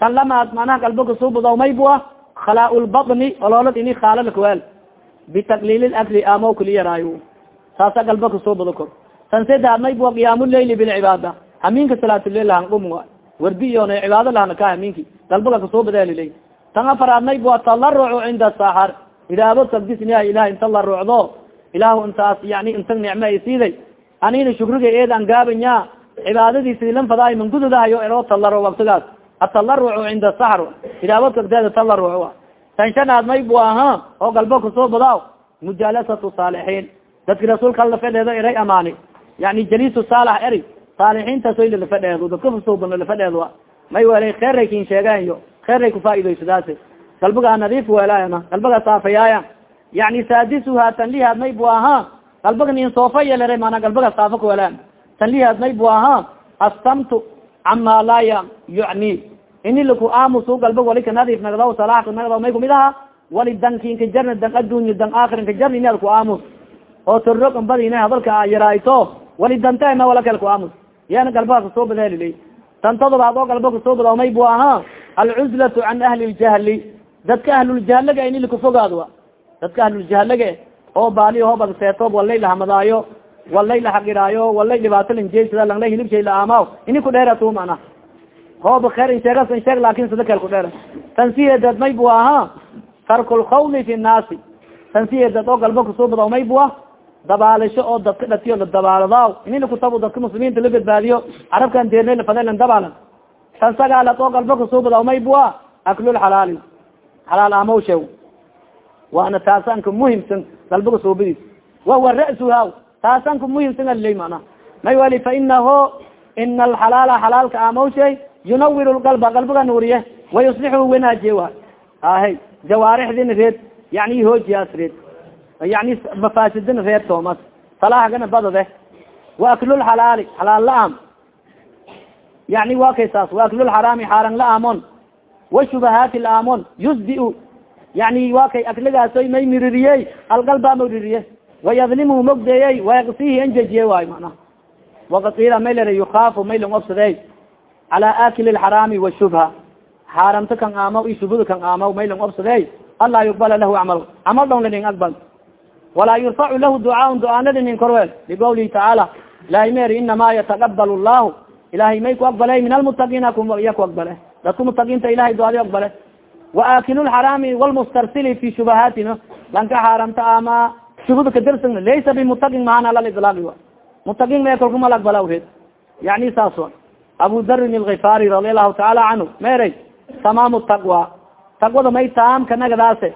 tan lamaad manaha qalbaka suubado may bua khalaa lbatni oloolad ini khaala lakaweel bitaqliil akli amo kaliyaraayo saasa qalbaka suubado kor. Tan sedaad may bua qiyaam leyli bilcibaada haminka salaatuleyl lahan dhum wa wardi iyon cibaado lahana ka haminki qalbaga kasuubadaliley tan afaraad may bua talarucu cinda saxar ilaabo sagdisniya ilah inta la rucdo. Ilahu intaas yani inta nicmo ay siiday. Anina shukriga eed an gaabanya cibaadadiis ilan fadaay man gududahayo ero talaro waktigaas atalarucu cinda saxr ilaabod kagdeeda talaruc tan shanaad may bu aha oo galbo ka soo badaa mujaalasatu saalixiin dadki rasuulka alla fedheedo eray amaani. Yani jaliisu saalax eri saalixiintaas oy lalafadheedo dadka fasuuban lalafadheedo may welay kheeray kin sheegayo kheeray kufaa'idaysadaas galbigaa nadiif weelaayana galbiga saafayaaya yani saadisuha tan lihaad may bu aha galbiga nin soofa yelere mana galbiga saafa kuwelaan tan lihaad may bu aha astamtu cama laa ya yucni ini laku aamusu galbig wali ka nadiif nagdaw salaax ka nagdaw may kumid aha wali dankinka jarna dan addunya dan aakirinka jarna inaad ku aamus oo torrog ambadina hadalka yaraayto wali dantena wala kale ku aamus yana galbaha ka soo badaalilay tan todobaad oo galba ka soo badaw may bu aha alcuzlatu can ahli ljahli dadka ahluljahliga ini lakafogaado a dadka ahluljahliga oo baali hoobad seetoob walay lahamadaayo walay lahaqiraayo dhibaato lanjeesada langla hilibshay la aamaaw. Ini ku dheeratu mana hooba kheer insheegas insheeg laakin kale ku dheer tan siyeedad may bu aha tarku fi nnaasi. Tan siyeedad oo galba ka soo badaw may bu ah dabaalasho oo dadka dhatiyo la dabaaladaw. Ini lakutabu dadka muslimiinta la badbaadiyo. Carabkan deernay lafadaylan dabaalan. Tan sagaalad oo galba ka soo badaw may bu ah aklulxalaali xalaal amawshew waana taasanka muhimsan galbaga soobadiis wahuwa ra'suha taasanka muhimsan alilay mana may wali fa inaho ina alxalaala xalaalka amawshay yunawir lgalba galbaga nuuriye wayuslixu wanaajiye wa. Ahe jawaarixdin reed yani hoojiyaas reed yani mafaasidina reebtoomas salahagana badade wa aklulxalaali xalaal la-am yani wa kay saas wa aklulxaraami xaaran la-amon washubahaati la-amon yusdi yani wa kay akligaasoy may miririyey algalbaa maririyey wayadlimu mogdeeyey wayaqsihi anjejiye waayo mana waqad qiila may lera yukaafu may lang obsadey cala akili lxaraami washubha xaaramta kan aamaw i shubhada kan aamaw may lang obsadey anlaa yuqbala lahu camal camal dhon laning aqbal walaa yurfacu lahu ducaaun ducaanadi nin korweel liqawlihi tacaala ilahay mer inama yataqabal llahu ilahay may ku aqbaley min almutaqiina iya ku aqbale dadku mutaqiinta ilahay duadi aqbale waakilu lxaraami walmustarsili fi shubahaatina lanka xaaramta ama shubhada kadarsan laysa bimutaqin maana lalilaaqi a mutaqin me kolka mal aqbala red yani saas wa abu darin alkifaari radi allahu taala canhu meray tamaam taqwa taqwada may taam kanagadaase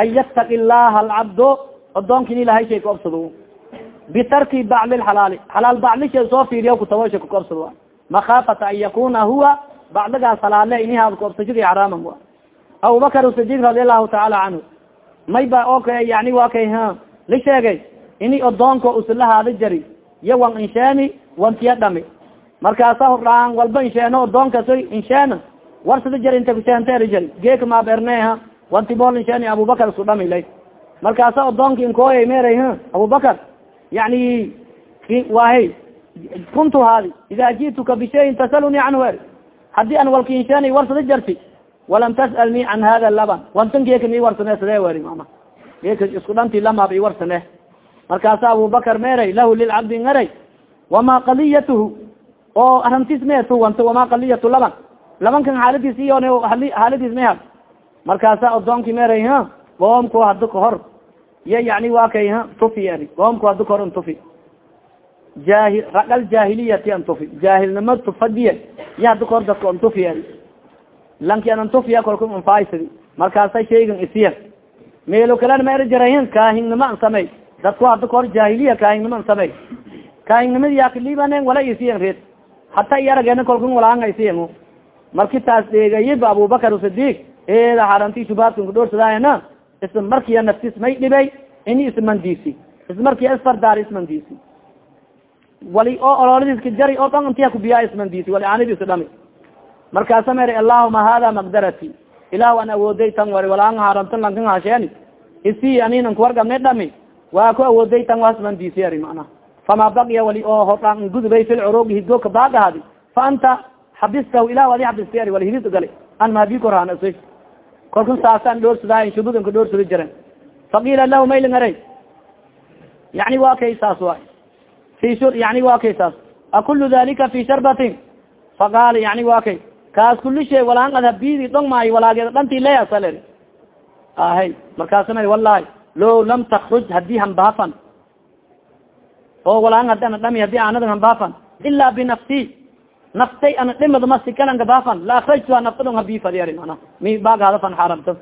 an yattaqi llaha alcabdo odoonkin ilahay shay kaobsado bitarki bacli lxalaali xalaal baclisha soo fiiriya kutawasha kaobsado makhaafata an yakuna huwa bacdigaas halaale inihaad kaobsashadi xaraaman wa abubakar sidiq radi allahu taala canhu may ba o ka yani wa kay ha la sheegay ini odoonka uslahaada jari iyo wan insheeni wantiya dhami markaasa hordhaan walba insheeno odoonkasoy insheena warsada jari inta kusheenteri jari geeka maaberneha wanti bool insheeni abubakar isku dhami lay markaasa odoonka inkooyay meray ha abubakar yani wahay kuntu haadi ida jituka bishayin tasaluni canhu er haddii an walka insheeni warsada jarti. Walam tas'alni can hada laban. Wantan geeka mi warsane sade weri mama geeka isku dhanti lamaab i warsane markaasa abubakar meray lahu lilcabdi ngaray. Wama qaliyatuhu oo arantis metu wanta wama qaliyatu laban. Labankan xaaladiis iyon xaaladiis may had markaasa odoonki meray ha goomku hadi kahor iyo yani wa kay tufi eri goomku hadi kahor n tufi. Jahi ragal jahiliyati an tufi. Jaahilnimo tufadiye iyo hadi kahor dadka on tufi eri lanki anan tufiya kolka anfaysadi markaasa shaygan isiya meelo kalen ma er jarahin kaahinnimo an samey dadku hada kahor jahiliya kaahinnimo an samey kaahinnimadi yakalibanen wala isiyan reed hata i aragena kolkan walaanga isiyan marki taas dheegayib abubakar sidiq eeda xaranti shubaadkan kudhoorsadayana isla markiya naftis may dhibay ini ismandiisi isla markiya isfardaar ismandiisi wali oo ololadiiska jari oo dhan intiya kubiyaa ismandiisi wali aanidis dhami. Markaasa mer allahuma hada magdarati ilah an awooday tan wari walaang haramtan lankan hasheeni isi aninan kuwargabne dhami. Waa ku awooday tan wasmandiisi ari mana fama baqiya wali oo hodhan gudubay fi lcurugi hidgoka baagahadi fa anta xabistahu ilah adi xabistay ari wali hidid gali an maabikoranas kolkan saasaan dhoorsadaayn shubudan ka dhoorsada jiran. Faqiila lahu mayling aray. Yani wa kay saas fi yani wa kay saas. Akulu dalika fi sharbatin. Faqaala yani wa kay. Kaas kuli shay walaan ad habidi dhong maayo walaageeda dhanti leyasaler ahay markaasa ma wallahi low lam takruj haddii hambahafan oo walaan ana dhami haddii aanada hambahafan ila binafsi naftay ana dhimad masikalangabaafan la akrajtua nafta dhong habifadiyari mana mi baagaadafan xaaramto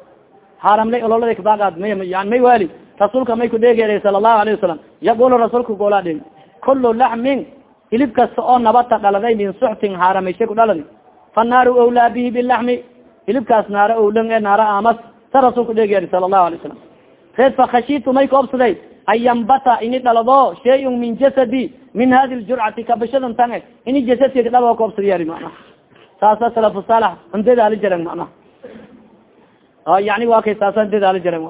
xaaramlay ololada kabaagaad may yani may wali rasuulka may kudheegeeday sala allahu alayhi wasalam yaqulu rasuulka goolaa dhegi kulu laxmin hilib kasta oo nabata dhaladay min suxtin haaramayshay ku dhaladi fanaaru awlaa bihi bilaxmi hilibkaas naara owlan e naara amas sa rasuulka dheegeeri sala allahu alay salam reed fa khashitu may kaobsaday an yambata ini dhalado shayun min jasadi min hadi ljurcati kabashadan tange ini jasadka dhalo kaobsadiyari mana saasa salafu saalax andadaali jaran mana yani wa kay saasa andadaali jaran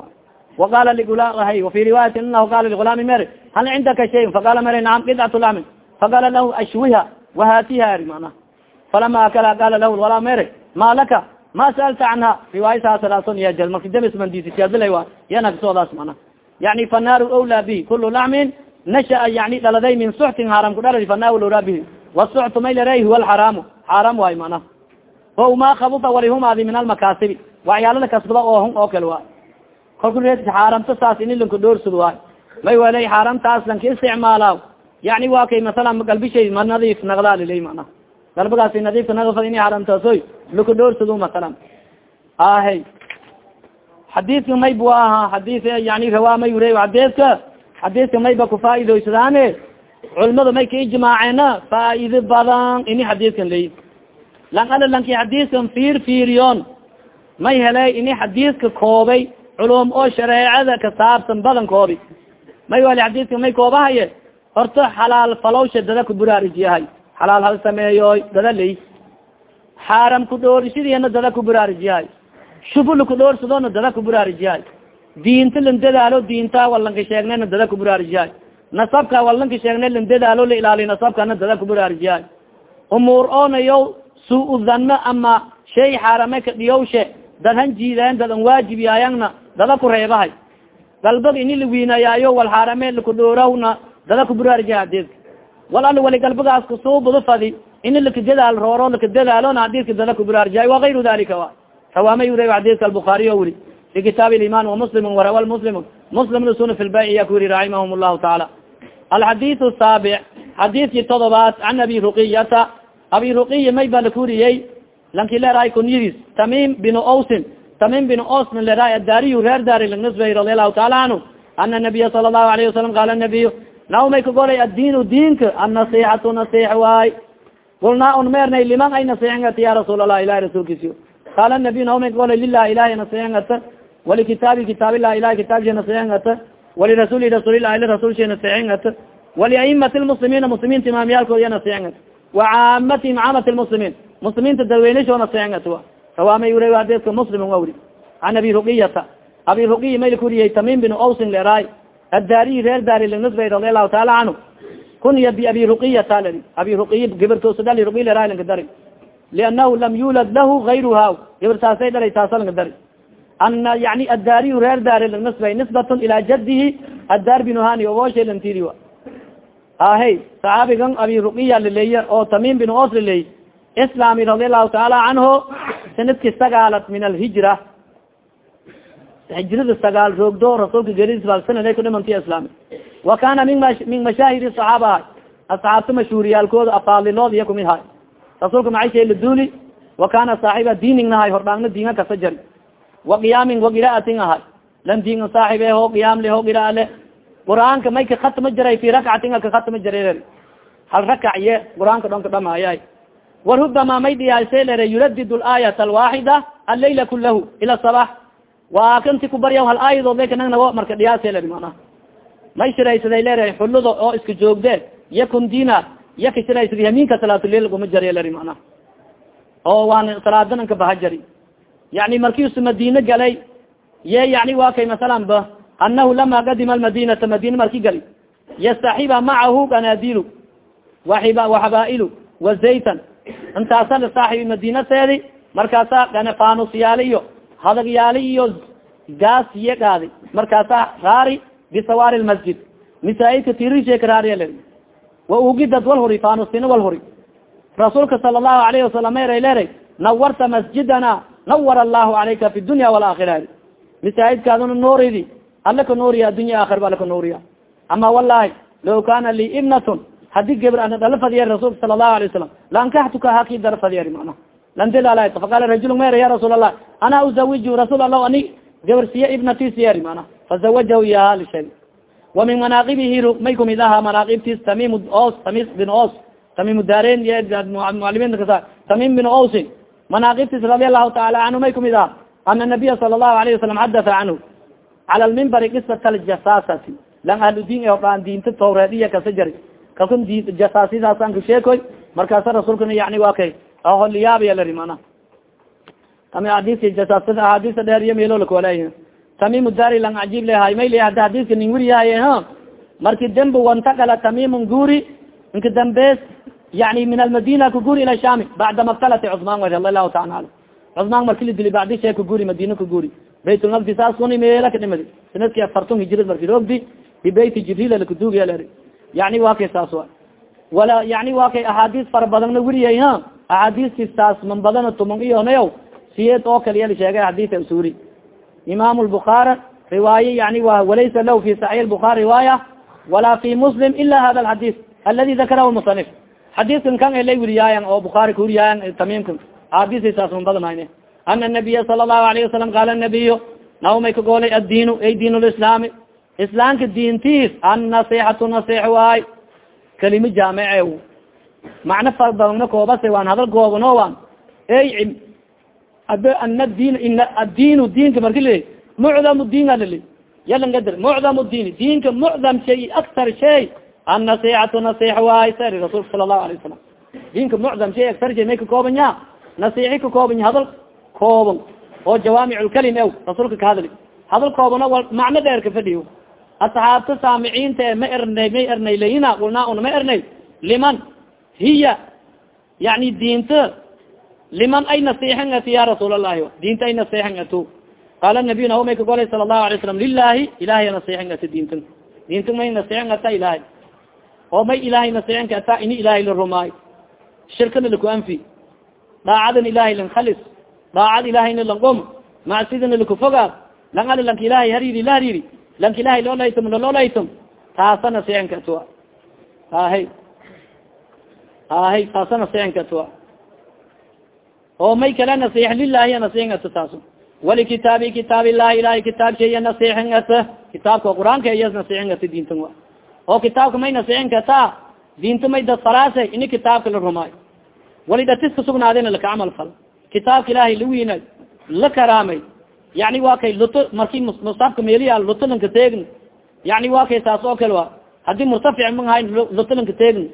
waqala ligulahay wafi riwaayati inahu qala ligulaami mer hal cindaka shayin faqala mer naam qidcatu lamin faqala lahu ashwiha wahatiha ari mana falama akala qala lahu walaa mere ma laka ma sa'alta canha riwaaya saasalason iya marka jamismandisisiadila wa yanagsodaas mana yani fanaaru awlaa bihi kulu laxmin nashaa yani dhaladay min suxtin haram ku dhaladi fanaaru awlaa bihi wasuxtu may lera huwa alxaraamu. Xaaraam waayo mana o ma kabufa walihumaadi min almakaasibi. Waxyaalada kasbada oo hun oo kale waay. Kolku re xaaramta saas ini lanka dhoorsad waay. May walay xaaramtaas lanka isticmaala yani wa kay masalan galbishay ma nadiif nagdaa lilay mana galbagaasi nadiifka nagfa ini xaaramtaasoy laka dhoorsado masalan. Ahay xadiidka may bu aha xadis yani rawaa may wure xadiidka xadiidka mayba kufaa'idoysadaane culimada may ka ijmaaceena faa'ido badan ini xadiidkan lay lang ala lanki xadiidkan fiir fiiriyoon may helay ini xadiidka koobay culum oo shareecada ka saabsan badankoodi may wali xadiiska may koobahaye horta xalaal falowsha dada ku buraarijiyahay. Xalaal hal sameeyoy dada ley xaaram ku dhoorishadiina dada ku buraarijiyahay. Shuful ku dhoorsadona dada ku buraarijiyahay diinta lan dadaalo diinta walanka sheegnayna dada ku buraarijiyahay nasabka walanka sheegnay lan dadaalo la ilaaliy nasabkana dada ku buraarijiyahay umuur oonayo suu dhanno ama shay xaarame ka dhiyowshe dad han jiidayan dad an waajib yaayangna dada ku reebahay. Galbaga ini lawiinayaayo wal xaarame lakudhoorahna dada ku buraarijiyahay hadiska wal ala wali galbagaas kusuubadu fadi ini lakadadaal rooro lakadadaalona hadiska dada ku buraarijiyahay wa gayru dalika wa. Rawaamay uri xadiska albukaariy o wuri fi kitaab iman muslim warawa muslim muslim sun fi lba ya ku yiri raximahum llahu taala alxadid saabic xadiidki todobaad an abi ruqiyata abi ruqiya may ba lakuriyey lanki leerahay kunyadiis tamim bin ousin tamim bin osn leerahay adariy reer daari lagnisbay radi allahu taala anhu ana nabiya sala allahu alayhi wasalam qaala nabiy naw may kagolay addiin diinka annasixatu nasix waay gulnaa un meernay liman ay nasixingata ya rasuul allah ilahi rasuulkiisio qaala nabiy naw may kagolay lilah ilahi nasixingata walikitaabi kitaabilah ilahi kitaabshe nasixingata walirasuli rasuulilah ila rasulshe nasixingata waliaimati lmuslimiina muslimiinta imaamyaalkood iya nasixingata wacaamati caamati lmuslimiin muslimiinta dadweynasho nasixingata rawaamay uri hadeska muslim wa wuri an abi ruqiyata abi ruqiya may lakuriyey tamim bin ousin leeraay addaariyi reer daari lagnisbay radi allahu taala canhu kunya biabi ruqiyata lari abi ruqiya gibirtoosa dhali ruqiya leeraay lanka dari liannahu lam yulad lahu gayruha gibirtaasay dhalay taasa lanka dari ana yani addaariyu reer daari lagnisbay nisbatun ila jadihi addaar binuhani oboshe lantiri a ahey saxaabigan abi ruqiya laleeya oo tamim bin os laleey islami radi allahu taala canhu sanadki sagaalad min alhijra hijrada sagaal roogdo rasuulka gerisbaalsanada ku dhimanti islaami wa kana min min mashaahidi saxaaba ahay asxaabta mashhuuriyaalkooda afaalilood iya kumid hay rasuulka macay shay laduuli wa kana saaxiba diining nahay hordhaangna diinga kasa jari wa qiyaamin wa qira'atin ahay lan diinga saaxib e ho qiyaam le ho qira'a le qur'aanka may ka khatma jaray fi rakcatin ka khatma jaray hal rakac ye qur'aanka dhonka dhamaayay warubama may dhiyaase lere yuradid laayat alwaxida allayla kulahu ila sabax waa kanti kubarya hal aayadood kanagnago marka dhiyaase leri mana may shiraysaday lere xuludo oo iska joogde ya kundina ya ka shiraysada hamiinka salaatulil guma jariya leri mana oo waan salaadan anka baha jari yani markiisu madine galay ye yani wa kay masalan ba anahu lama qadima almadinata madina marki gali yastaxiba macahu ganadilu waxiba waxabailu wazaytan intaasa saaxibi madinateedi markaasa ganafanusyaali iyo hadagyaali iyo gaas iye gaadi markaasa raari bisawaari lmasjid masaaidka tirishe karaariya wa ugidad wal huri fanusina wal huri rasuulka sala allahu alayhi wasalam eray leray nawarta masjidana nawar allahu calayka fi dunya walaakhira masaaidkaaduna nuuridi alla ka nuuriya addunya aakhir ba alla ka nuuriya ama wallahi law kana lii ibnatun haddii gabr ana dala fadiya rasulka sala allahu alay wasalam laankaxtuka haki dala fadiyari mana landilala faqala rajul mer ya rasuul allah ana uzawiju rasuul allah ani gabar siya ibnati siyari mana fazawajahu iyaha lishay wa min manaaqibihi may kumid aha manaaqibtis tamim os tamis bin os tamim daren mualimiinta kasa tamim bin osin manaaqibtis radi allahu taala canhu may kumid aha ana nabiya sala allahu alayh wasalam xadatha canhu cala lmimbari qisat aljasasati lang ahludin e odhaan diinta tawreediya kasa jari kalkun jasaasidaasaan ka sheekoy markaasa rasuulkana yani waa kay aholiyaabaya lari mana tami hadisi jasaasada ahadisa dheer iyo meelo lakuwalay tamim dari lang cajiib lehay may le hada hadiska nin wuriyahay ha marki dembe wantakala tamimun guri inka dambees yani min almadina kaguri ila shami bacda maktalati cusmaan wa radi allahu taala alam cusmaan marki la dili bacdi shee kaguri madina kaguri baytulmaqdi saas kuni meela ka dhimadi sanadki afartun hijirad marki roogdi bibeyti jibril lakadugiya leri yani wa kay saas wa wala yani wa kay axaadiis fara badanna weriyay ha axaadiiski saas man badana tumon iyonayo siyeed oo kaliya sheegay xadiis usuri imam lbukaari riwaaye yani wa walaysa lahu fi saxix lbukaari riwaaya wala fi muslim ila hada alxadiis aladi dakarahu musanif xadiiskan kan lay weriyaayan oo bukaari ka weriyaayan saas man badanayne ana nabiya sala allahu alayhi wasalam qaala nabiyo nawmay ka goolay addiinu ay diin lislaami islaamka diintiis annasixatu nasix waay kalima jaamice macno far badana koobase waan hadal goobano waan. Ey ana din in addiinu diinka marki la mucdam diin alili yalangadr mucdam diin diinka mucdam shay aktar shay annasixatu nasix waay sari rasulka sala allahu alay wasalam diinka mucdam shay shay may ka kooban ya nasixi ka kooban ya hadal kooban oo jawaamic lkalim ew rasuulka ka hadli hadal koobano macno dheer ka fadhiyo asxaabta saamiciinta e ma ernay may ernay layina ulnaa una ma ernay liman hiya yani diinta liman ay nasixan ati ya rasuul allahi diinta ay nasixan ato qaala nabiyuna o may ka golay sala allahu alay slam lilahi ilahay nasixan ata diintan diinta may nasixan ata ilahay oo may ilahay nasixan ka ata ini ilahay la rumaayo shirkana laku anfi. Daacadan ilahay lan khalis. Daacad ilahayna langom macsidana lakufogaad lang ali lanka ilahay hariri la hariri lanka ilahay loo laytum loloo laytum. Taasa nasixan ka atua ahay ahay taasa nasixan ka atua oo may kala nasix lilahi nasixan ata taaso walikitaabi kitaab illahi ilahay kitaabkaya nasixan ata kitaabka qur'aanka iya nasixan ata diintan wa oo kitaabka may nasixan kata diinta may dadfaraase ini kitaabka la rumaayo wali datis kasugnaadina laka camal fal. Kitaabka ilahay la wiinay la karaamay. Yani wa kay luto marki mustaafka meeliya lutolanka teegn yani wa kay saas oo kale wa haddii murtafic mahayn lutolanka teegn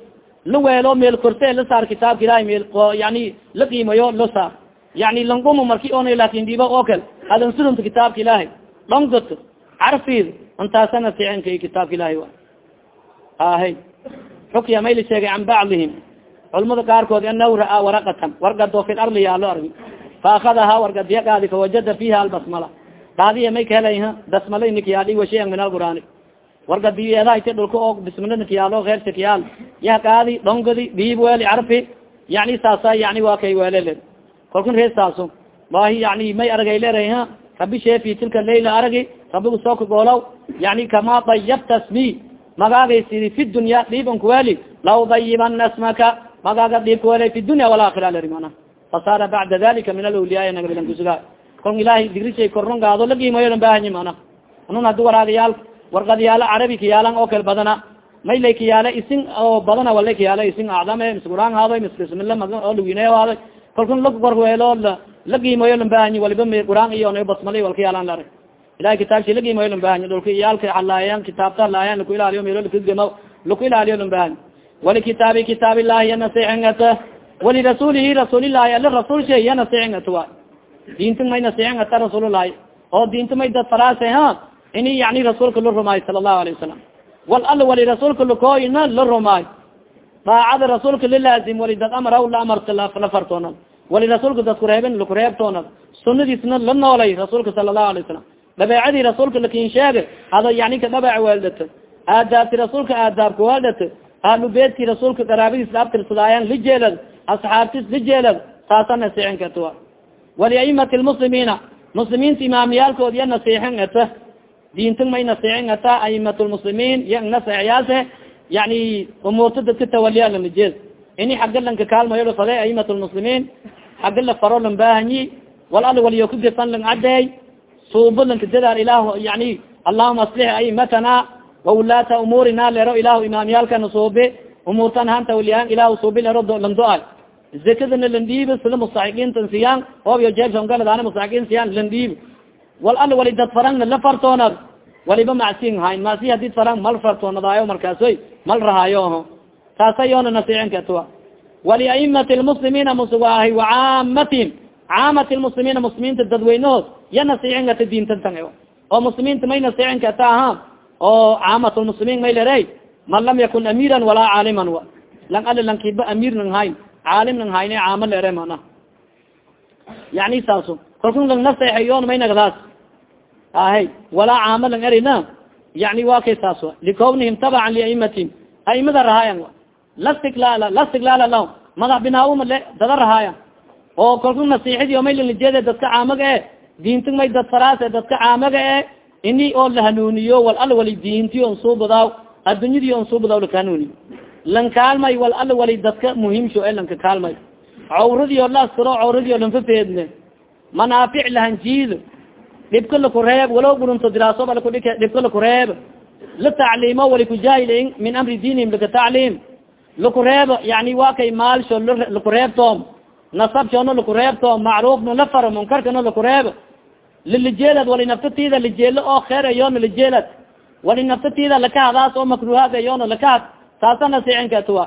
la weelo meel korte la saar kitaabka ilahay meel yani la qiimayo la saar. Yani langumo marki on laakiin diba oo kale adan surunta kitaabka ilahay dhongdot carfid intaasana sicenka kitaabka ilahay wa ahay. Xukya may la sheegay can bacdihim. Culamada qaarkood anahu ra'aa waraqatan wargado fi lardi yaalo argi faakadaha wargadiya gaadi fawajada fiha albasmala. Gaadiya may ka helay basmala nikiyaali washayan min alqur'aani wargadiyeedahayte dhulka oo bismila nikiyaalo keersa kiyaal. Ya gaadi dhongadi dhiib weeli carfi. Yani saasa yani waa kay weelele. Kalkun reestaaso wahi yani may aragay leeray ha? Rabi sheefi tilka layla aragi rabigu soo kagoolaw yani kama dayabta smi magaagay sidi fi dunya dhiiban kuweli law dayibana smaka magaaga dhiib kuweli fi dunya walaakhira leri mana fasaara bacda dalika min alawliyaa nagabilan kusuga kon ilahay digrishay korrongaado la giimayo lan bahanyi mana anun hadi waraagayaal wargadyaala carabi kayaalan oo kale badana. May lay kayaala isin oo badana wala kayaala isin acdame mis quraan haadoy mis bismila ma oo lawiney haadoy kalkun la gorweelo la giimayo lan bahanyi waliba quraan iyo na basmala wal kayaalan lara ilahay kitaabki la giimayo lan bahanyi dhulka iyaalka halaayan kitaabta halaayan laku ilaaliyo melo lakagemo laku ilaaliyo lan bahanyi walikitaabi kitaab illahi yanasixingata walirasuulihi rasuulillahi ala rasuul shay yanasixingata wa diinta may nasixingata rasuulillahi oo diinta may dad faraase ha? Ini yani rasuulka la rumaayo sala allahu alayه wasalam wal al wali rasuulka lakooyna la rumaayo daacada rasuulka lalaazim wali dad amar la amarta la fartoonad wali rasuulka dadku reeben laku reebtoonad sunadiisna la noolay rasuulka sala allahu alay wasalam dabeecadii rasuulka laakiin sheege hada yani ka dabeec weeldato aadaabti rasuulka aadaabka weeldato ahlu beedki rasuulka qaraabadiis laabtirsadaayan lijeelad asxaabtis lijeelad taasa nasixin karta waliaimati lmuslimiina muslimiinta imaamiyaalkood iya nasixin ata diinta may nasixin ata aimat lmuslimiin iya naseexyaase umuurta dadka tawaliya lanajeed ini xagga lanka kaalmayo fade aimat lmuslimiin xagga faro lan baahanyi wal al waliyo kagefan lang cadeey suubo lanka dadaal ilah yani allahuma aslix aimatana waulaata umuurina lero ilahu imaamyaalkana suubi umuurtan hanta waliyan ilahu suubi lero lang do-ay zakadana lan dhiibi sida mustaxiqiintan siyaan oobiyo jeebsongaladana mustaxiqiin siyaan lan dhiibi wal al wali dad farangna la fartoonad. Waliba macsin hayn masi haddii farang mal fartoonadaayo markaasoy mal rahaayo taasa yoona katua waliaimati lmuslimiina musugahay wacaamatin caamati lmuslimiina muslimiinta dadweynahood ya nasicin kata diintantan oo muslimiinta may nasicin kata aha oo caamat lmuslimiin may lere man lam yakun amiran walaa caaliman wa lang ali lankiba amiir nang hayn caalim nang hayne caamo lere mana yani saaso kalkun lang naseexayoon may nagdaas ahay walaa caamo lang erina yani wa kay saas likawnihim tabacan liaimatihim aimada rahaayan la stiklaala la stiklaala lah madax binaauma le dada rahaayan oo kalku nasiixidi may lalijeede dadka caamaga e diinta may dad faraase dadka caamaga e ini oo la hanuuniyo wal al wali diinti on suubadaaw addunyadii on suubadaw laka hanuuniyo lan kaalmay wal al wali dadka muhimsho e lanka kaalmay. Cawradiio la astiro cawradiio lanfafeedne manaafic lahanjiid dhibka lakureeb walow gurunto diraasoba lakudhik dhibka lakureeb la tacliimo wali kujaahilin min amri diinihim laka tacliim. Lakureeb yani waa kay maalsho lakureebtoom nasabshona lakureebtoom macruufna la faro munkarkana lakureeb lilijeelad wali naftatida lijeelo oo kheer ayoona lijeelad wali naftatida lakahadaas oo makruhaad ayoona lakahad taasa nasiixinkatuwa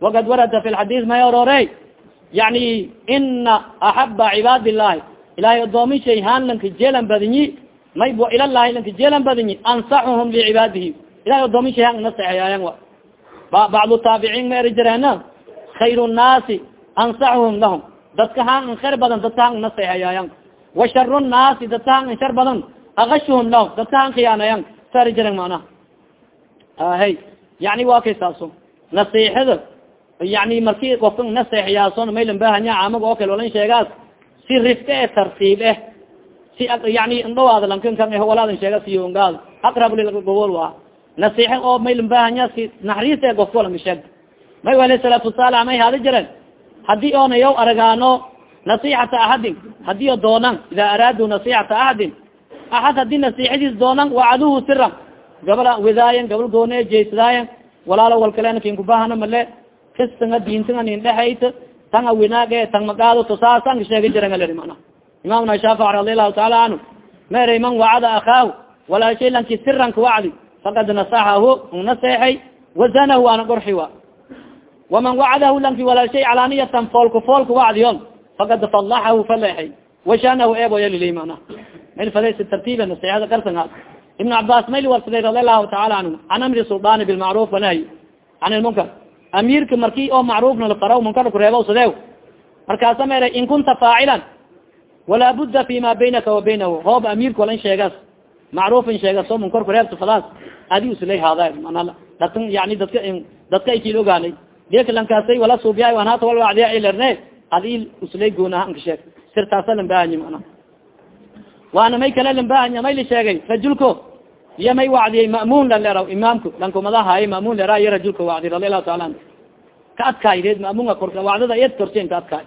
wakad warada fi lxadiis may orore yani ina axaba cibaad illahi ilahay adoomi shay haan lanka jeelan badinyi may bo ilalahi lanka jeelan badinyi ansaxuhum licibaadihi ilahay adoomi shay haan naseexayaayan wa bacdu taabiciin ma eri jireena khayr nnaasi ansaxuhum lahum dadka haan an khayr badan dadka haan naseexayaayan wa shar nnaasi dadka haan an shar badan akashuhum lahum dadka haan khiyaanayan sa eri jiren macnaha hay yani wa kay saaso nasiixada yani marki ofka naseexiyaason maylan bahanya caamag oo kale walan sheegaas si rifka e tartiib eh si yani indhawaada lankin kan walaadan sheega siyongaad aqrab lilgobol wa oo maylan bahanya si naxariis e gofka walanka sheeg may wale salaatu saala may hada jiren haddii oona yaw aragaano nasixata axadin haddii o doonan ida araadu nasixata axadin axad haddii nasixadiis doonan wacaduhu siran gabala widaayan gabal goone jeysadaayan walaalo walkalena kinkubahana male kastanga diintanga nin dhexayt tanga winaage tang magaado tosaasan sheega jiran alri mana imaamna shaafic radi allahu taala canhu maeray man wacada akaahu walaa shay lanki siranka wacdi fakad nasaxahu naseexay wazanahu ana qorxi wa waman wacadahu lanki walaa shay calaaniyatan foolka foolka wacdiyon fakad falaxahu faleexay washanahu eeboyalilay mana mel faday si tartiiba naseexada karsanha ibn cabas mayli warsaday radi allahu taala canhu can amri suldaani bilmacruf wanahyi can ilmunkar amiirka marki oo macruufna lafaraw munkarka kureeba sadeew markaasa mera in kunta faacilan walaa budda fi ma baynaka wa baynahu hoob amiirka walan sheegas macruufin sheegas oo munkar kureebta fadaas adi uslay haada yani dadka dadka ay kiil ogaanay deka lankaasay wala suubiyaay an hata wal wacdiya ilerne adi uslay goonaha anka sheeg sirtaasa lambahanya mana. Waana may kale lambahanya may la sheegay rajulko iyo wacdiyay ma'muun lan leraw imaamku lankumadahaay ma'muun lera iyo rajulka wacdi radi allahu taala ka adkaay reed ma'muunka korka wacdada iyad korteen ka adkaay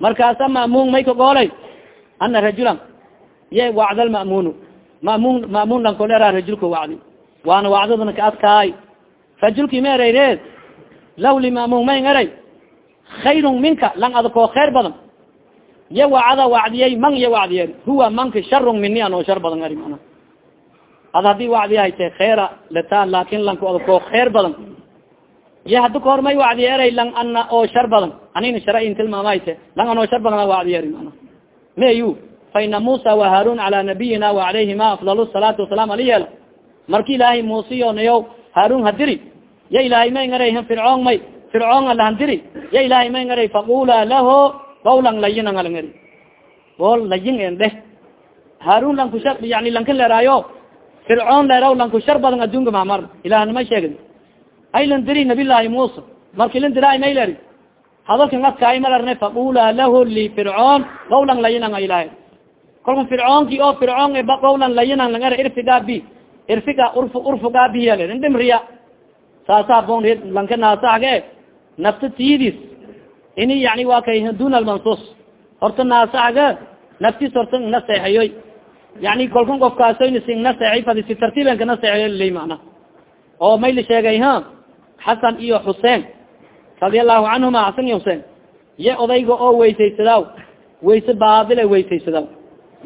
markaasa ma'muun may kagoolay ana rajulan ye wacda lma'muunu ma'muun ma'muun lanko lera rajulka wacdi waana wacdadana ka adkaay rajulki ma law lima'muun may eray khayrun minka lang adakoo khayr badan ya wacada wacdiyay man ya wacdiyeen huwa manka sharun mini anoo shar badan ari mana ad haddii wacdi hayte kheera letaan laakin lanka odakoo khayr badan iyo hadi kahor may wacdiye eray lang ana oo shar badan anina shara in tilmaamahayte lang anoo shar badan wacdiye eri mana mayu fa ina musa wa haarun cala nabiyina wa calayhima afdal salaatu wasalaam ali yeela marki ilaahay muusiyo nayo haarun hadiri ya ilaahay may ngaray fircoon may. Fircoon alahandiri ya ilaahay may ngaray faqula laho qawlan layinan alangari bool layin en dheh haarun lanku shar yani lankan leeraayo fircoon leeraw lanku shar badan adduunka mamar. Ilahnima sheegin aylan diri nabillaahi muusa marki lan diraay may leri. Hadalkan adkaay malarne faqula lahu li fircoon qawlan layinan ilahay kolka fircoonki oo fircoon ba qawlan layinan lang er irfiga bi. Irfiga urfu urfuga biyale indimriya saasa lanka naasahge nafta tiidis ini yani waa kay dun almansus horta naasaxga naftis horta naseexeyoy yani kolkan kofkaasoyn si naseexay fadi si tartiiben ka naseexeyo lilay mana oo may la sheegay xasan iyo xuseen radia allahu canhuma xasan iyo xuseen ya odayga oo weysaysadaw wayse baadile weysaysadaw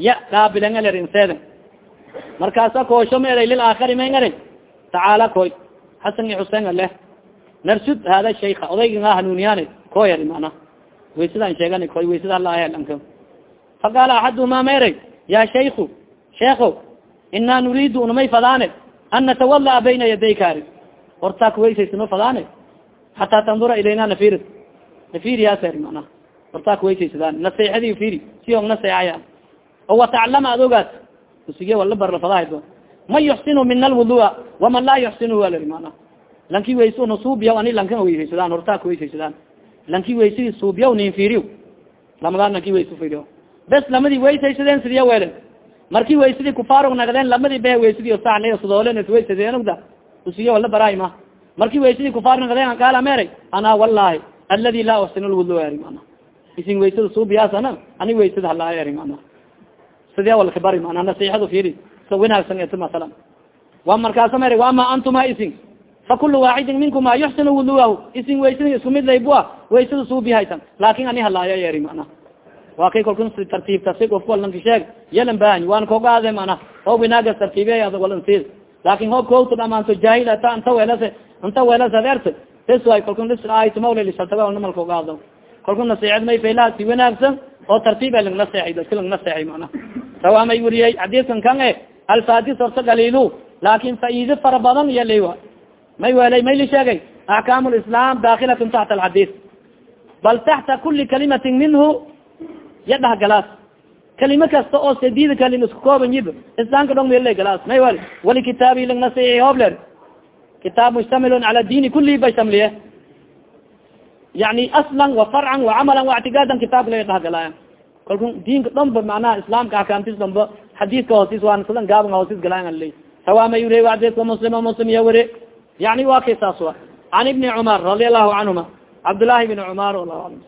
ya qaabilangaler inseeden markaasa koosho ma lil aakhari ma ngari tacaala koy xasan iyo xuseen aleh narsud hada shaika odayga nga hanuuniyaane koyar mana waysadaan sheegana koy waysada halaanka faqaala axaduma maeray ya shayku sheeko inaa nuriidu unamay fadaane an natawalaa bayna yadaykaari hortaa kuweysaysano fadaane hataa tandura ilayna nafir nafiriyaasr mana hortaa kuweysaysadaan naseexadi firi si og naseexaya o wataclama ad ogaas usige wala barlafadaha man yuxsinu mina alwudua waman laa yuxsinuhu alri mana lanki wayse nasuubiya ani lankan weysaysadaan hortaa kuweysaysadaan lanki waysadii suubiya nin firiy lamadaa lanki wayse firiyo bes lamadii weysaysadeen sidiya weelen marki waysadii kufaarog nagdeen lamadii behe waysadii saxna sidoolen waysadeenogda usiye wala baraayma marki waysadii kufaar nagdeen qaala meeray ana wallahi aladi laa uxsin lwudu eri mana isin waysada suubiyaasana ani waysada halaa eri mana sidee walkabari mana nasiixadu firi sa wanaagsan et masalan wa markaasa meeray waama antuma isin fakula waaxidin minkuma yuxsinu wuduahu isin waysada isku mid laybua waysada suubihaysan laakin ani halaayo eri mana. Waa kay kalkun tartiibtasi of walanka sheeg. Yalan baany waan kaogaade mana. Oo winaagas tartiibiya ad walansiid laakin hoob kowta dhamaanto jaahil ata anta weelase anta weelas adeerta tes way kalkun lismawlalisatamalka ogaado kalkun naseexad may faylaha si wanaagsan oo tartiib a langna seexay dadka langna seexay mana. Rawaa may weriyey xadiiskan kan e alfadis horta galilu laakin faiide fara badan iyo lewa. May welay may li sheegay axkaam lislam dakilatun taxta alxadis bal taxta kuli kalimatin minhu ya dhah galaas kalima kasta oo sadida kalim isku kooban yib islaamka dhong mele galaas may wali wali kitaabi hoobler kitaab mustamilun cala diini kulii bay shamliye yani aslan wa farcan wa camalan wa ictigaadan kitaabka la dhah galaayan kalku diinka dhon ba manaha islaamka axkaamtis dhon ba xadiiska hoosis waan sidan gaaban hoosis sawaama yure adska muslim muslim iya weri yani wa kay saas wa an ibni cumar radi allahu canhuma cabdillaahi bn cumar alahu alam